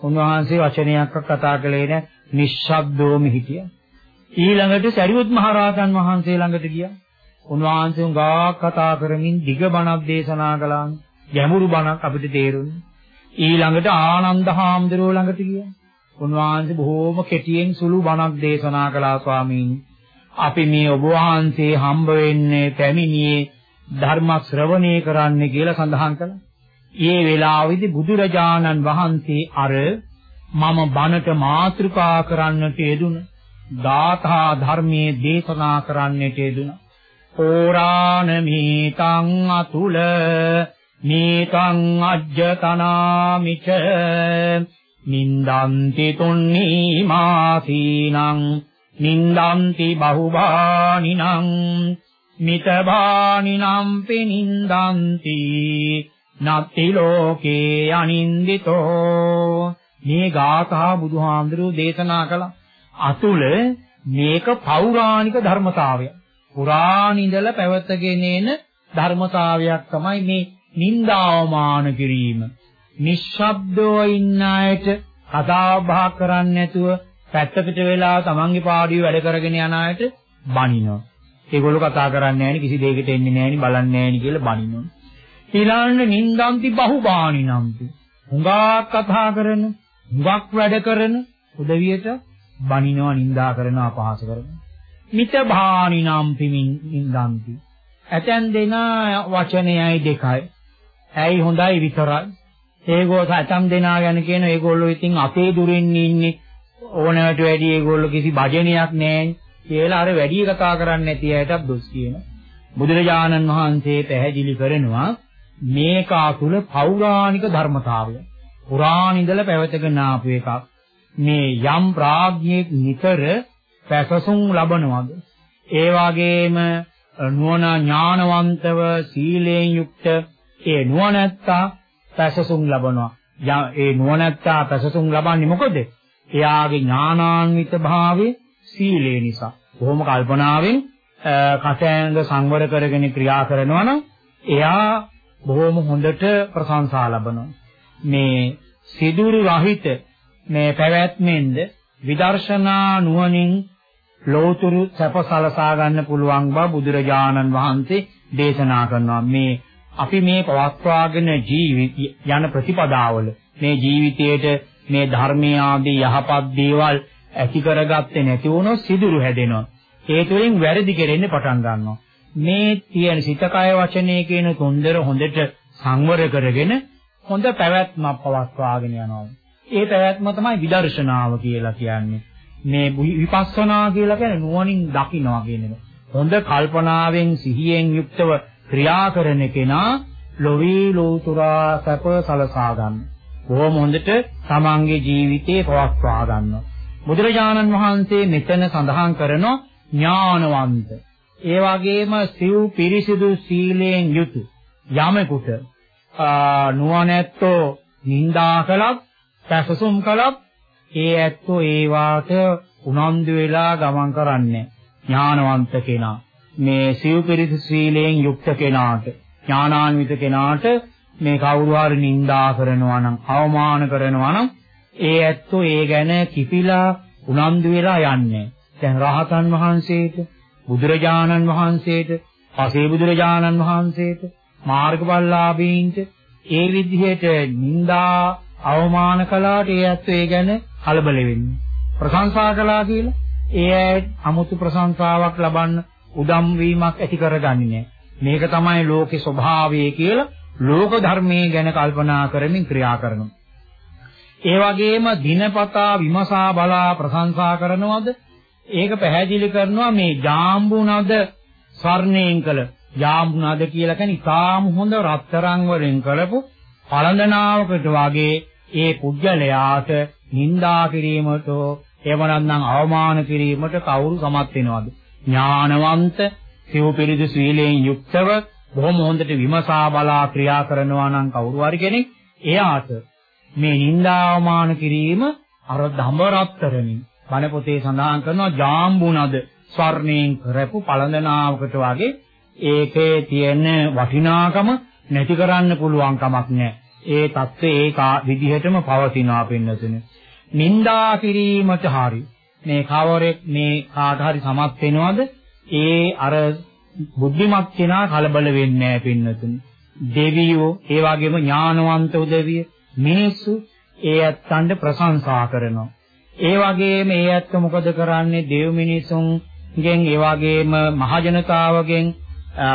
උන්වහන්සේ වචනයක් කතා කළේ නැහැ. නිශ්ශබ්දවම හිටියා. ඊළඟට සරියුත් මහරහතන් වහන්සේ ළඟට ගියා. උන්වහන්සේ උඟා කතා කරමින් දිග බණක් දේශනා කළා. ගැඹුරු බණක් අපිට තේරුණා. ඊළඟට ආනන්ද හාමුදුරුවෝ ළඟට ගියා. උන්වහන්සේ බොහෝම කෙටියෙන් සුළු බණක් දේශනා කළා ස්වාමීනි. අපි මේ ඔබ වහන්සේ හම්බ වෙන්නේ පැමිණියේ ධර්ම ශ්‍රවණය කරන්න කියලා සඳහන් කළා. ඒ වෙලාවේදී බුදුරජාණන් වහන්සේ අර මම බණට මාතෘකා කරන්නට යෙදුන ධාතා ධර්මයේ දේශනා කරන්නට යෙදුන. ඕරාණමීතං අතුල මේතං අජ්ජතනාමිච නින්දන්ති තුන්නී මාසීනං නින්දන්ති බහුබානිනං මිතබානිනම් පිනින්දන්ති නත්ති ලෝකේ අනින්දිතෝ මේ ගාථා බුදුහාමුදුරුවෝ දේශනා කළා අතුල මේක පෞරාණික ධර්මතාවය පුරාණ ඉඳලා පැවතගෙන එන ධර්මතාවයක් තමයි මේ නින්දාවමාන කිරීම නිශ්ශබ්දව ඉන්න අයට කතා බහ කරන්නේ නැතුව පැත්තකට වෙලා තමන්ගේ පාඩිය වැඩ කරගෙන යන අයට බනිනවා. ඒගොල්ලෝ කතා කරන්නේ නැහැ කිසි දෙයකට එන්නේ නැහැ බලන්නේ නැහැ කියලා බනිනවා. ඊළඟට නින්දන්ති බහුබානිනම්ති. හුඟක් කතා කරන, හුඟක් වැඩ කරන උදවියට බනිනවා, නින්දා කරනවා, අපහාස කරනවා. මිත භානිනම්ති නින්දන්ති. ඇතැන් දෙන වචනයයි දෙකයි. ඇයි හොඳයි විතරයි. ඒගොල්ලෝ සතම් දෙනා ගැන කියන ඒගොල්ලෝ ඉතින් අපේ දුරින් ඉන්නේ ඕනෑමට වැඩි ඒගොල්ලෝ කිසි භජනයක් නැහැ කියලා අර වැඩි කතා කරන්නේ නැති අයටත් දොස් කියන බුදුරජාණන් වහන්සේ පැහැදිලි කරනවා මේක අතුල පෞරාණික ධර්මතාවය පුරාණ ඉඳලා පැවතගෙන ආපු එකක් මේ යම් ප්‍රාඥයෙක් නිතර පැසසුම් ලබනවද ඒ වගේම නුවණ ඥානවන්තව සීලයෙන් යුක්ත ඒ නුවණැත්තා පැසසුම් ලබනවා. ඒ නුවණැත්තා පැසසුම් ලබන්නේ මොකද? එයාගේ ඥානාන්විත භාවයේ සීලේ නිසා. බොහොම කල්පනාවෙන් කටෑංග සංවර කරගෙන ක්‍රියා කරනවා නම් එයා බොහොම හොඳට ප්‍රශංසා ලබනවා. මේ සිදුරු රහිත මේ පැවැත්මෙන්ද විදර්ශනා නුවණින් ලෝතුරු සැප සලසා ගන්න පුළුවන් බව බුදුරජාණන් වහන්සේ දේශනා කරනවා. මේ අපි මේ පවත්වාගෙන ජීවිත යන ප්‍රතිපදාවල මේ ජීවිතයේට මේ ධර්මයේ ආදී යහපත් දේවල් ඇති කරගත්තේ නැති වුණොත් සිදුරු හැදෙනවා. ඒ තුළින් වැරදි කෙරෙන්න පටන් ගන්නවා. මේ තියෙන සිත කය වචනේ කියන තුන්දර හොඳට සංවර කරගෙන හොඳ පැවැත්මක් පවත්වාගෙන යනවා. ඒ පැවැත්ම තමයි විදර්ශනාව කියලා කියන්නේ. මේ විපස්සනා කියලා කියන්නේ නුවණින් දකින්නවා කියන එක. හොඳ කල්පනාවෙන් සිහියෙන් යුක්තව ක්‍රියා කරන කෙනා ලොවේ ලෝතුරා සැප සලසා ගන්න. බොහොම හොඳට තමන්ගේ ජීවිතේ පවත්වා ගන්නවා. බුදුරජාණන් වහන්සේ මෙතන සඳහන් කරන ඥානවන්ත ඒ වගේම සිව් පිරිසිදු සීලයෙන් යුතු යමෙකුට නුවණැත්තෝ නිඳා කළත් පැසසුම් කළත් ඒ ඇත්තෝ ඒ වාට උනන්දු වෙලා ගමන් කරන්නේ ඥානවන්ත කෙනා මේ සිව් පිරිසිදු සීලයෙන් යුක්ත කෙනාට ඥානාන්විත කෙනාට මේ කවුරු හරි නිඳා කරනවා නම් අවමාන කරනවා නම් ඒ ඇත්තෝ ඒ ගැන කිපිලා උනන්දු වෙලා යන්නේ. දැන් රහතන් වහන්සේට, බුදුරජාණන් වහන්සේට, පසේ බුදුරජාණන් වහන්සේට, මාර්ගඵලලාභීන්ට ඒ විදිහට නිඳා අවමාන කළාට ඒ ඇත්තෝ ඒ ගැන කලබල වෙන්නේ. ප්‍රශංසා කළා කියලා ඒ අමුතු ප්‍රශංසාවක් ලබන්න උදම් වීමක් ඇති කරගන්නේ නැහැ. මේක තමයි ලෝකේ ස්වභාවය කියලා ලෝක ධර්මයේ ගැන කල්පනා කරමින් ක්‍රියා කරනවා. ඒ වගේම දිනපතා විමසා බලා ප්‍රශංසා කරනවද? ඒක පැහැදිලි කරනවා මේ ජාම්බුනද ස්වර්ණයෙන් කළ ජාම්බුනද කියලා කියන්නේ ඉතාම හොඳ රත්තරන් වලින් කරපු පළඳනාවකට වගේ ඒ පුජ්‍යලයාට නිඳා කිරීමට එවනම් අවමාන කිරීමට කවුරු සමත් වෙනවද? ඥානවන්ත සිව් පිරිදු සීලයෙන් යුක්තව බොහොම හොඳට විමසා බලා ක්‍රියා කරනවා නම් කවුරු හරි කෙනෙක් එයාට මේ නිന്ദාවමාන කිරීම අර දඹරත්තරණි බණ පොතේ සඳහන් කරනවා ජාම්බුනද ස්වර්ණයෙන් කරපු පළඳනාවකට වගේ ඒකේ තියෙන වටිනාකම නැති කරන්න පුළුවන් කමක් නැහැ. ඒ தත්ත්වය ඒ විදිහටම පවතිනවා පින්නතුනේ. නින්දා කිරීමට හරි මේ කවරෙක් මේ කාට හරි සමත් වෙනවද? ඒ අර බුද්ධිමත් කෙනා කලබල වෙන්නේ නැහැ පින්නතුනේ. දෙවියෝ ඒ වගේම ඥානවන්ත උදවිය මිනිස්සු ඒ ඇත්තන්ට ප්‍රශංසා කරනවා. ඒ වගේම ඒ ඇත්ත මොකද කරන්නේ දෙව් මිනිසුන්ගෙන් ඒ වගේම මහජනතාවගෙන්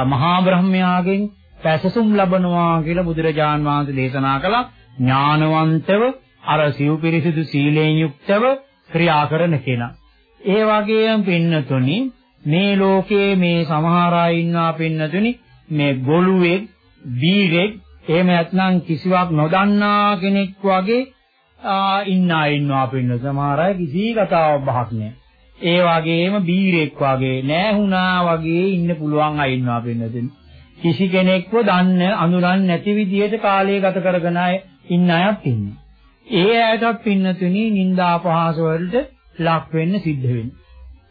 මහා බ්‍රහ්මයාගෙන් පැසසුම් ලබනවා කියලා බුදුරජාන් වහන්සේ දේශනා කළා. ඥානවන්තව අර සිව් පිරිසිදු සීලයෙන් යුක්තව ක්‍රියා කරන කෙනා. ඒ වගේම පින්නතුනි මේ ලෝකයේ මේ සමහර අය ඉන්නා පින්නතුනි මේ ගොළුෙක් බීරෙක් එහෙම නැත්නම් කිසිවක් නොදන්නා කෙනෙක් වගේ ඉන්න අය ඉන්නවා පින්න සමහර අය කිසි කතාවක් බහක් නැහැ. ඒ වගේම බීරෙක් වගේ නෑහුණා වගේ ඉන්න පුළුවන් අය ඉන්නවා පින්නතුනි. කිසි කෙනෙක්ව දන්න අඳුරන්නේ නැති විදිහට කාලය ගත කරගෙන අය ඉන්න අයත් ඉන්නවා. ඒ අයටත් පින්නතුනි නිന്ദා අපහාස වලට ලක් වෙන්න සිද්ධ වෙනවා.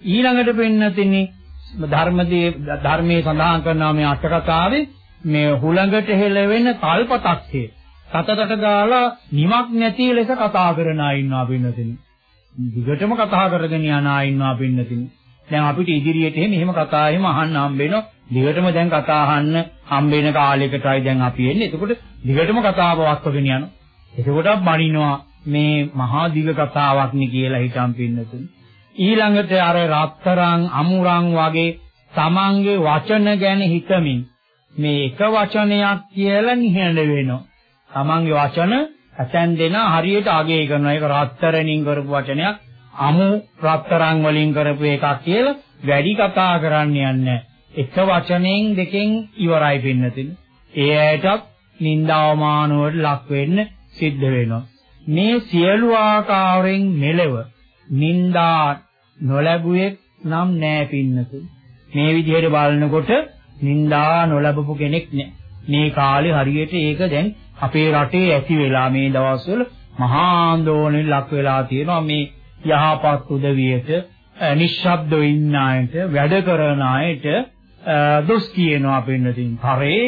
ඊළඟට පෙන්නතින්නේ ධර්මදී ධර්මයේ සඳහන් කරනවා මේ අට කතාවේ මේ හුළඟට හෙළවෙන කල්පතක්සේ සතතට ගාලා නිමක් නැති ලෙස කතා කරන අය ඉන්නවා පින්නතිනි. දිගටම කතා කරගෙන යන අය ඉන්නවා පින්නතිනි. දැන් අපිට ඉදිරියට එහෙම එහෙම කතා එහෙම අහන්න හම්බෙනවා. දිගටම දැන් කතා අහන්න හම්බෙන කාලයකටයි දැන් අපි එන්නේ. එතකොට දිගටම කතාව වස්තගෙන යනවා. එතකොටත් බණිනවා මේ මහා දිග කතාවක් නේ කියලා හිතන් පින්නතුනි. ඊළඟට අර රත්තරන් අමුරන් වගේ තමන්ගේ වචන ගැන හිතමින් මේ එක වචනයක් කියලා නිහඬ වෙනවා. තමන්ගේ වචන ඇතැන් දෙන හරියට අගය කරනවා. ඒක රත්තරන්ින් කරපු වචනයක් අමු රත්තරන් වලින් කරපු එකක් කියලා වැඩි කතා කරන්න යන්නේ එක වචනෙන් දෙකෙන් ඉවරයි පින්නතින්. ඒ ඇයටත් නින්දාවමාන වලට ලක් වෙන්න සිද්ධ වෙනවා. මේ සියලු ආකාරයෙන් මෙලව නින්දා නොලැබුවේ නම් නෑ පින්නතු. මේ විදිහට බලනකොට නිന്ദා නොලබපු කෙනෙක් නෑ. මේ කාලේ හරියට ඒක දැන් අපේ රටේ ඇති වෙලා මේ දවස්වල මහා ආందోලනෙ ලක් වෙලා තියෙනවා මේ යහපත් උදවියට නිශ්ශබ්දව ඉන්න අයට වැඩ කරන අයට දොස් කියනවා පින්නතින් පරේ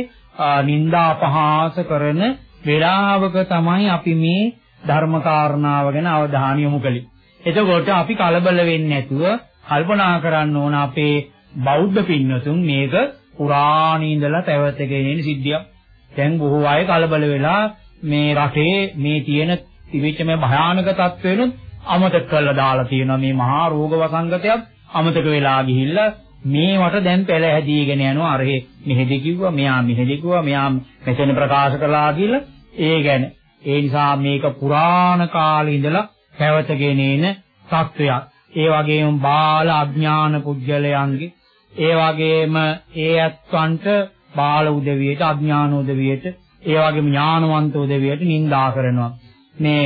නින්දා පහාස කරන වේලාවක තමයි අපි මේ ධර්ම කාරණාව ගැන අවධානය යොමු කළේ. එතකොට අපි කලබල වෙන්නේ නැතුව කල්පනා කරන්න ඕන අපේ බෞද්ධ පින්නතුන් මේක පුරාණ ඉඳලා පැවතගෙන එන සිද්ධියක්. දැන් බොහෝ අය කලබල වෙලා මේ රටේ මේ තියෙන තිබිච්ච මේ භයානක තත්ත්වෙනුත් අමතක කරලා දාලා තියෙනවා. මේ මහා රෝග වසංගතයක් අමතක වෙලා ගිහිල්ලා මේවට දැන් පෙළ හැදීගෙන යනවා. අර මෙහෙදි කිව්වා මෙයා මෙහෙදි කිව්වා මෙයා මෙතන ප්‍රකාශ කළා කියලා. ඒ ගැන. ඒ නිසා මේක පුරාණ කාලේ ඉඳලා පැවතගෙන එන තත්වයක් ඒ වගේම බාල අඥාන පුජ්‍යලයන්ගේ ඒ වගේම ඒ ඇත්තන්ට බාල උදවියට අඥාන උදවියට ඒ වගේම ඥානවන්ත උදවියට නිඳා කරනවා මේ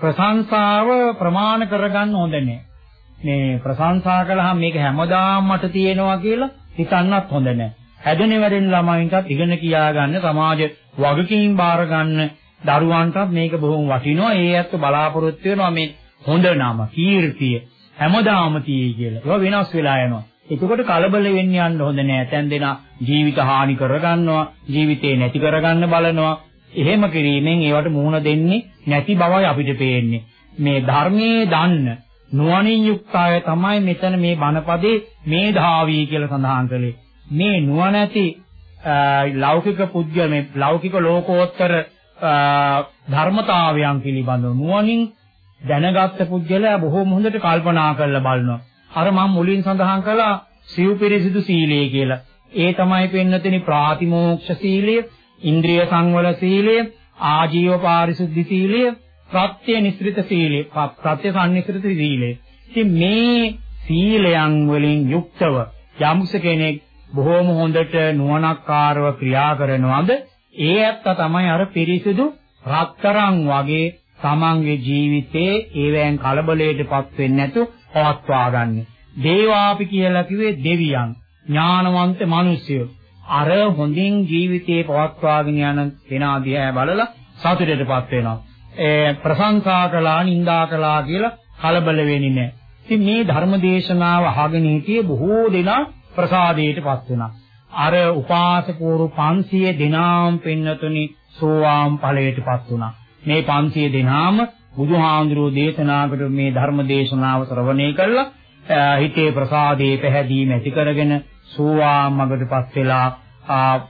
ප්‍රශංසාව ප්‍රමාණ කරගන්න හොඳ නෑ මේ ප්‍රශංසා කළාම මේක හැමදාම මට තියෙනවා කියලා හිතන්නත් හොඳ නෑ හැදෙන වැඩෙන ළමයින්ටත් ඉගෙන කියා ගන්න සමාජ වගකීම් බාර ගන්න දරුවන්ටත් මේක බොහොම වටිනවා ඒ ඇත්ත බලාපොරොත්තු වෙනවා මේ හොඳ නම කීර්තිය හැමදාම තියෙයි කියලා. ඒක වෙනස් වෙලා යනවා. එතකොට කලබල වෙන්න යන්න හොඳ නෑ. තැන් දෙන ජීවිත හානි කරගන්නවා, ජීවිතේ නැති කරගන්න බලනවා. එහෙම කිරීමෙන් ඒවට මුහුණ දෙන්නේ නැති බවයි අපිට පේන්නේ. මේ ධර්මයේ දන්න නුවණින් යුක්ත අය තමයි මෙතන මේ බණපදේ මේධාවී කියලා සඳහන් කළේ. මේ නුවණැති ලෞකික පුද්ගල මේ ලෞකික ලෝකෝත්තර ධර්මතාවයන් පිළිබඳව නුවණින් දැනගත්ත පුද්ගලයා බොහෝම හොඳට කල්පනා කරලා බලනවා. අර මම මුලින් සඳහන් කළා සිව්පිරිසිදු සීලය කියලා. ඒ තමයි පෙන්නතෙනි ප්‍රාතිමෝක්ෂ සීලය, ඉන්ද්‍රිය සංවර සීලය, ආජීව පාරිශුද්ධි සීලය, ප්‍රත්‍ය නිස්ෘත සීලය, ප්‍රත්‍ය සම්නිස්ෘත සීලය. ඉතින් මේ සීලයන් වලින් යුක්තව යම්ස කෙනෙක් බොහෝම හොඳට නුවණක්කාරව ක්‍රියා කරනවාද ඒ ඇත්ත තමයි අර පිරිසිදු රත්තරන් වගේ තමන්ගේ ජීවිතේ ඒවැන් කලබලයටපත් වෙන්නේ නැතු පවත්වා ගන්න. දේවාපි කියලා කිව්වේ දෙවියන්, ඥානවන්ත මිනිස්සුયો. අර හොඳින් ජීවිතේ පවත්වාගෙන යන කෙනා දිහා බලලා සතුටටපත් වෙනවා. ඒ ප්‍රශංසා කළා, නිඳා කළා කියලා කලබල වෙන්නේ නැහැ. ඉතින් මේ ධර්මදේශනාව අහගෙන හිටියේ බොහෝ දෙනා ප්‍රසාදයටපත් වුණා. අර උපාසකවරු 500 දෙනාම් පින්නතුනි සෝවාන් ඵලයටපත් වුණා. මේ 500 දෙනාම බුදුහාඳුරෝ දේශනාකට මේ ධර්ම දේශනාව ශ්‍රවණය කළා හිතේ ප්‍රසාදේ පැහැදීම ඇති කරගෙන සෝවාන් මගටපත් වෙලා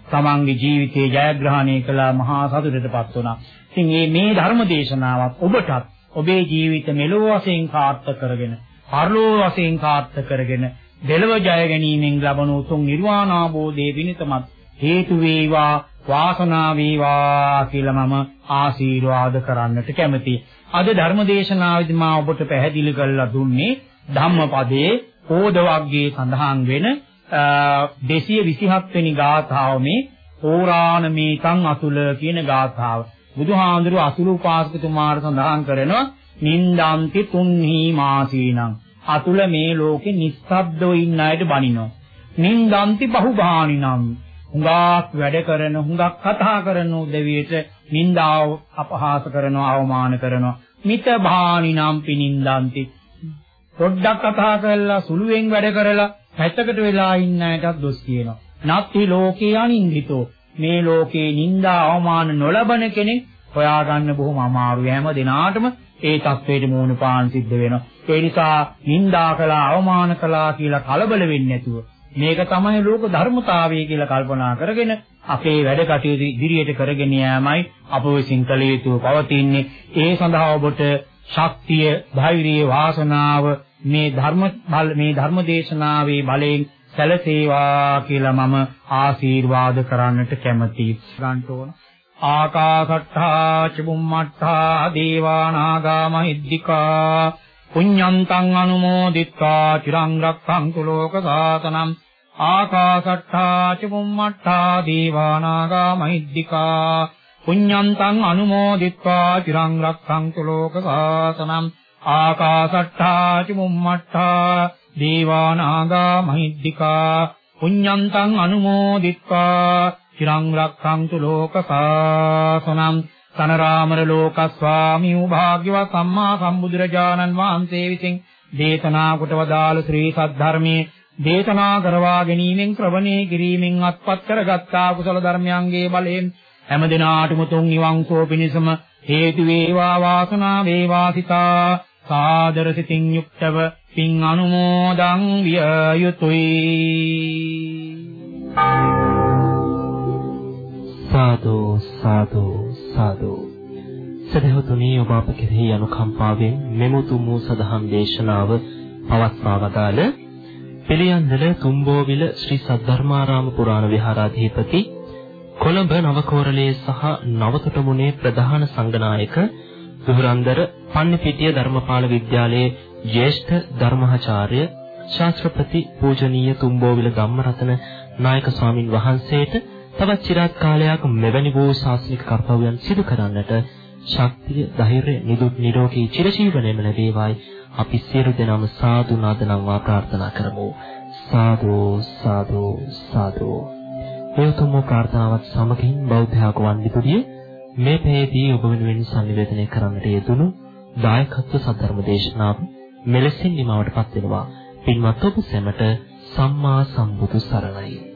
තමන්ගේ ජීවිතේ ජයග්‍රහණය කළා මහා සතුටටපත් වුණා. ඉතින් මේ මේ ධර්ම දේශනාවත් ඔබටත් ඔබේ ජීවිත මෙලොව වශයෙන් කාර්ත කරගෙන, පරලෝක වශයෙන් කාර්ත කරගෙන දෙලව ජය ගැනීමෙන් ලබන උතුම් නිර්වාණ අවබෝධයේ විනිතමත් හේතු වේවා වාසනාව වේවා කියලා මම ආශිර්වාද කරන්නට කැමතියි. අද ධර්මදේශනාවේදී මා ඔබට පැහැදිලි කරලා දුන්නේ ධම්මපදයේ කෝධ වර්ගයේ සඳහන් වෙන 227 වෙනි ගාථාව මේ පෝරාණමේකං අතුල කියන ගාථාව. බුදුහාඳුරු අසුරු උපාසකතුමාට සඳහන් කරනවා නින්දාන්ති තුන්හි මාසීනං අතුල මේ ලෝකේ නිස්සබ්දව ඉන්න අයට බනිනවා. නින්දාන්ති බහුභානිනම් හුඟක් වැඩ කරන හුඟක් කතා කරන උදවියට නින්දාව අපහාස කරනවා අවමාන කරනවා මිත භානිනම් පිනින්දාන්ති පොඩ්ඩක් කතා කරලා සුළුවෙන් වැඩ කරලා පැත්තකට වෙලා ඉන්න අයටත් දොස් කියනවා. නත්ති ලෝකේ අනින්දිතෝ මේ ලෝකේ නිന്ദා අවමාන නොලබන කෙනෙක් හොයාගන්න බොහොම අමාරුයි. හැම දිනාටම ඒ தത്വෙට මූණ පාන් සිද්ධ වෙනවා. ඒ නිසා නිന്ദා කළා අවමාන කළා කියලා කලබල වෙන්නේ නැතුව මේක තමයි ලෝක ධර්මතාවය කියලා කල්පනා කරගෙන අපේ වැඩ කටයුතු ඉදිරියට කරගෙන යෑමයි අප විසින් කළ යුතු පවතින්නේ. ඒ සඳහා ඔබට ශක්තිය, ධෛර්යය, වාසනාව මේ ධර්ම මේ ධර්ම දේශනාවේ බලයෙන් සැලසේවා කියලා මම ආශිර්වාද කරන්නට කැමතියි. ගන්න ඕන. ආකාශට්ඨා චුම්මට්ඨා දේවානාගා මහිද්దికා පුඤ්ඤන්තං අනුමෝදිත්වා චිරං රක්ඛන්තු ලෝක සාසනං ආකාශට්ඨා චුම්මට්ඨා දේවානාගා මහිද්దికා පුඤ්ඤන්තං අනුමෝදිත්වා චිරං රක්ඛන්තු ලෝක සාසනං ආකාශට්ඨා ච බුම්මට්ඨා දීවානාගා මහිද්దికා පුඤ්ඤන්තං අනුමෝදිත්වා චිරං රක්ඛන්තු ලෝක සාසනං සනරාමර ලෝක ස්වාමී වූ භාග්‍යවත් සම්මා සම්බුදුරජාණන් වහන්සේ විසින් දේශනා කොට වදාළ ශ්‍රී සද්ධර්මයේ දේශනා කරවා ගැනීමෙන් ශ්‍රවණය කිරීමෙන් අත්පත් කරගත්තා කුසල ධර්මයන්ගේ බලයෙන් හැම දිනාටම තුන් නිවන් සෝ පිණිසම හේතු වේවා වාසනා වේවා සිතා। සාදර සිතින් යුක්තව පින් අනුමෝදන් විය යුතුය සාදු සාදු සාදු. සදහතුනි ඔබ අප කෙරෙහි අනුකම්පාවෙන් මෙමුතු මූ සදහම් දේශනාව පවත්වා වදාළ පිළියන්දල තුම්බෝවිල ශ්‍රී සද්ධර්මාරාම පුරාණ විහාරාධිපති කොළඹ නවකෝරළේ සහ නවතොටමුණේ ප්‍රධාන සංඝනායක දුරන්දර පන්නිපිටිය ධර්මපාල විද්‍යාලයේ ජ්‍යෙෂ්ඨ ධර්මාචාර්ය ශාස්ත්‍රපති පූජනීය තුම්බෝවිල ධම්මරතන නායක ස්වාමින් වහන්සේට තවත් চিරාත් කාලයක් මෙවැනි වූ ශාස්ත්‍රීය කර්තව්‍යයන් සිදු කරන්නට ශක්තිය, ධෛර්යය, නිදුක් නිරෝගී චිරජීවනයේම ලැබේවායි අපි සියලු දෙනාම සාදු නාදනම්වා ප්‍රාර්ථනා කරමු. සාදු සාදු සාදු. එතුම් ප්‍රාර්ථනාවත් සමගින් බෞද්ධ ආගමන්විතුදිය මේ පෙරේදී ඔබ වෙනුවෙන් සංනිවේදනය කරන්නට යෙදුණු දායකත්ව සද්ධර්ම දේශනාව මෙලෙසින් නිමවටපත් වෙනවා. පින්වත් ඔබ සැමට සම්මා සම්බුදු සරණයි.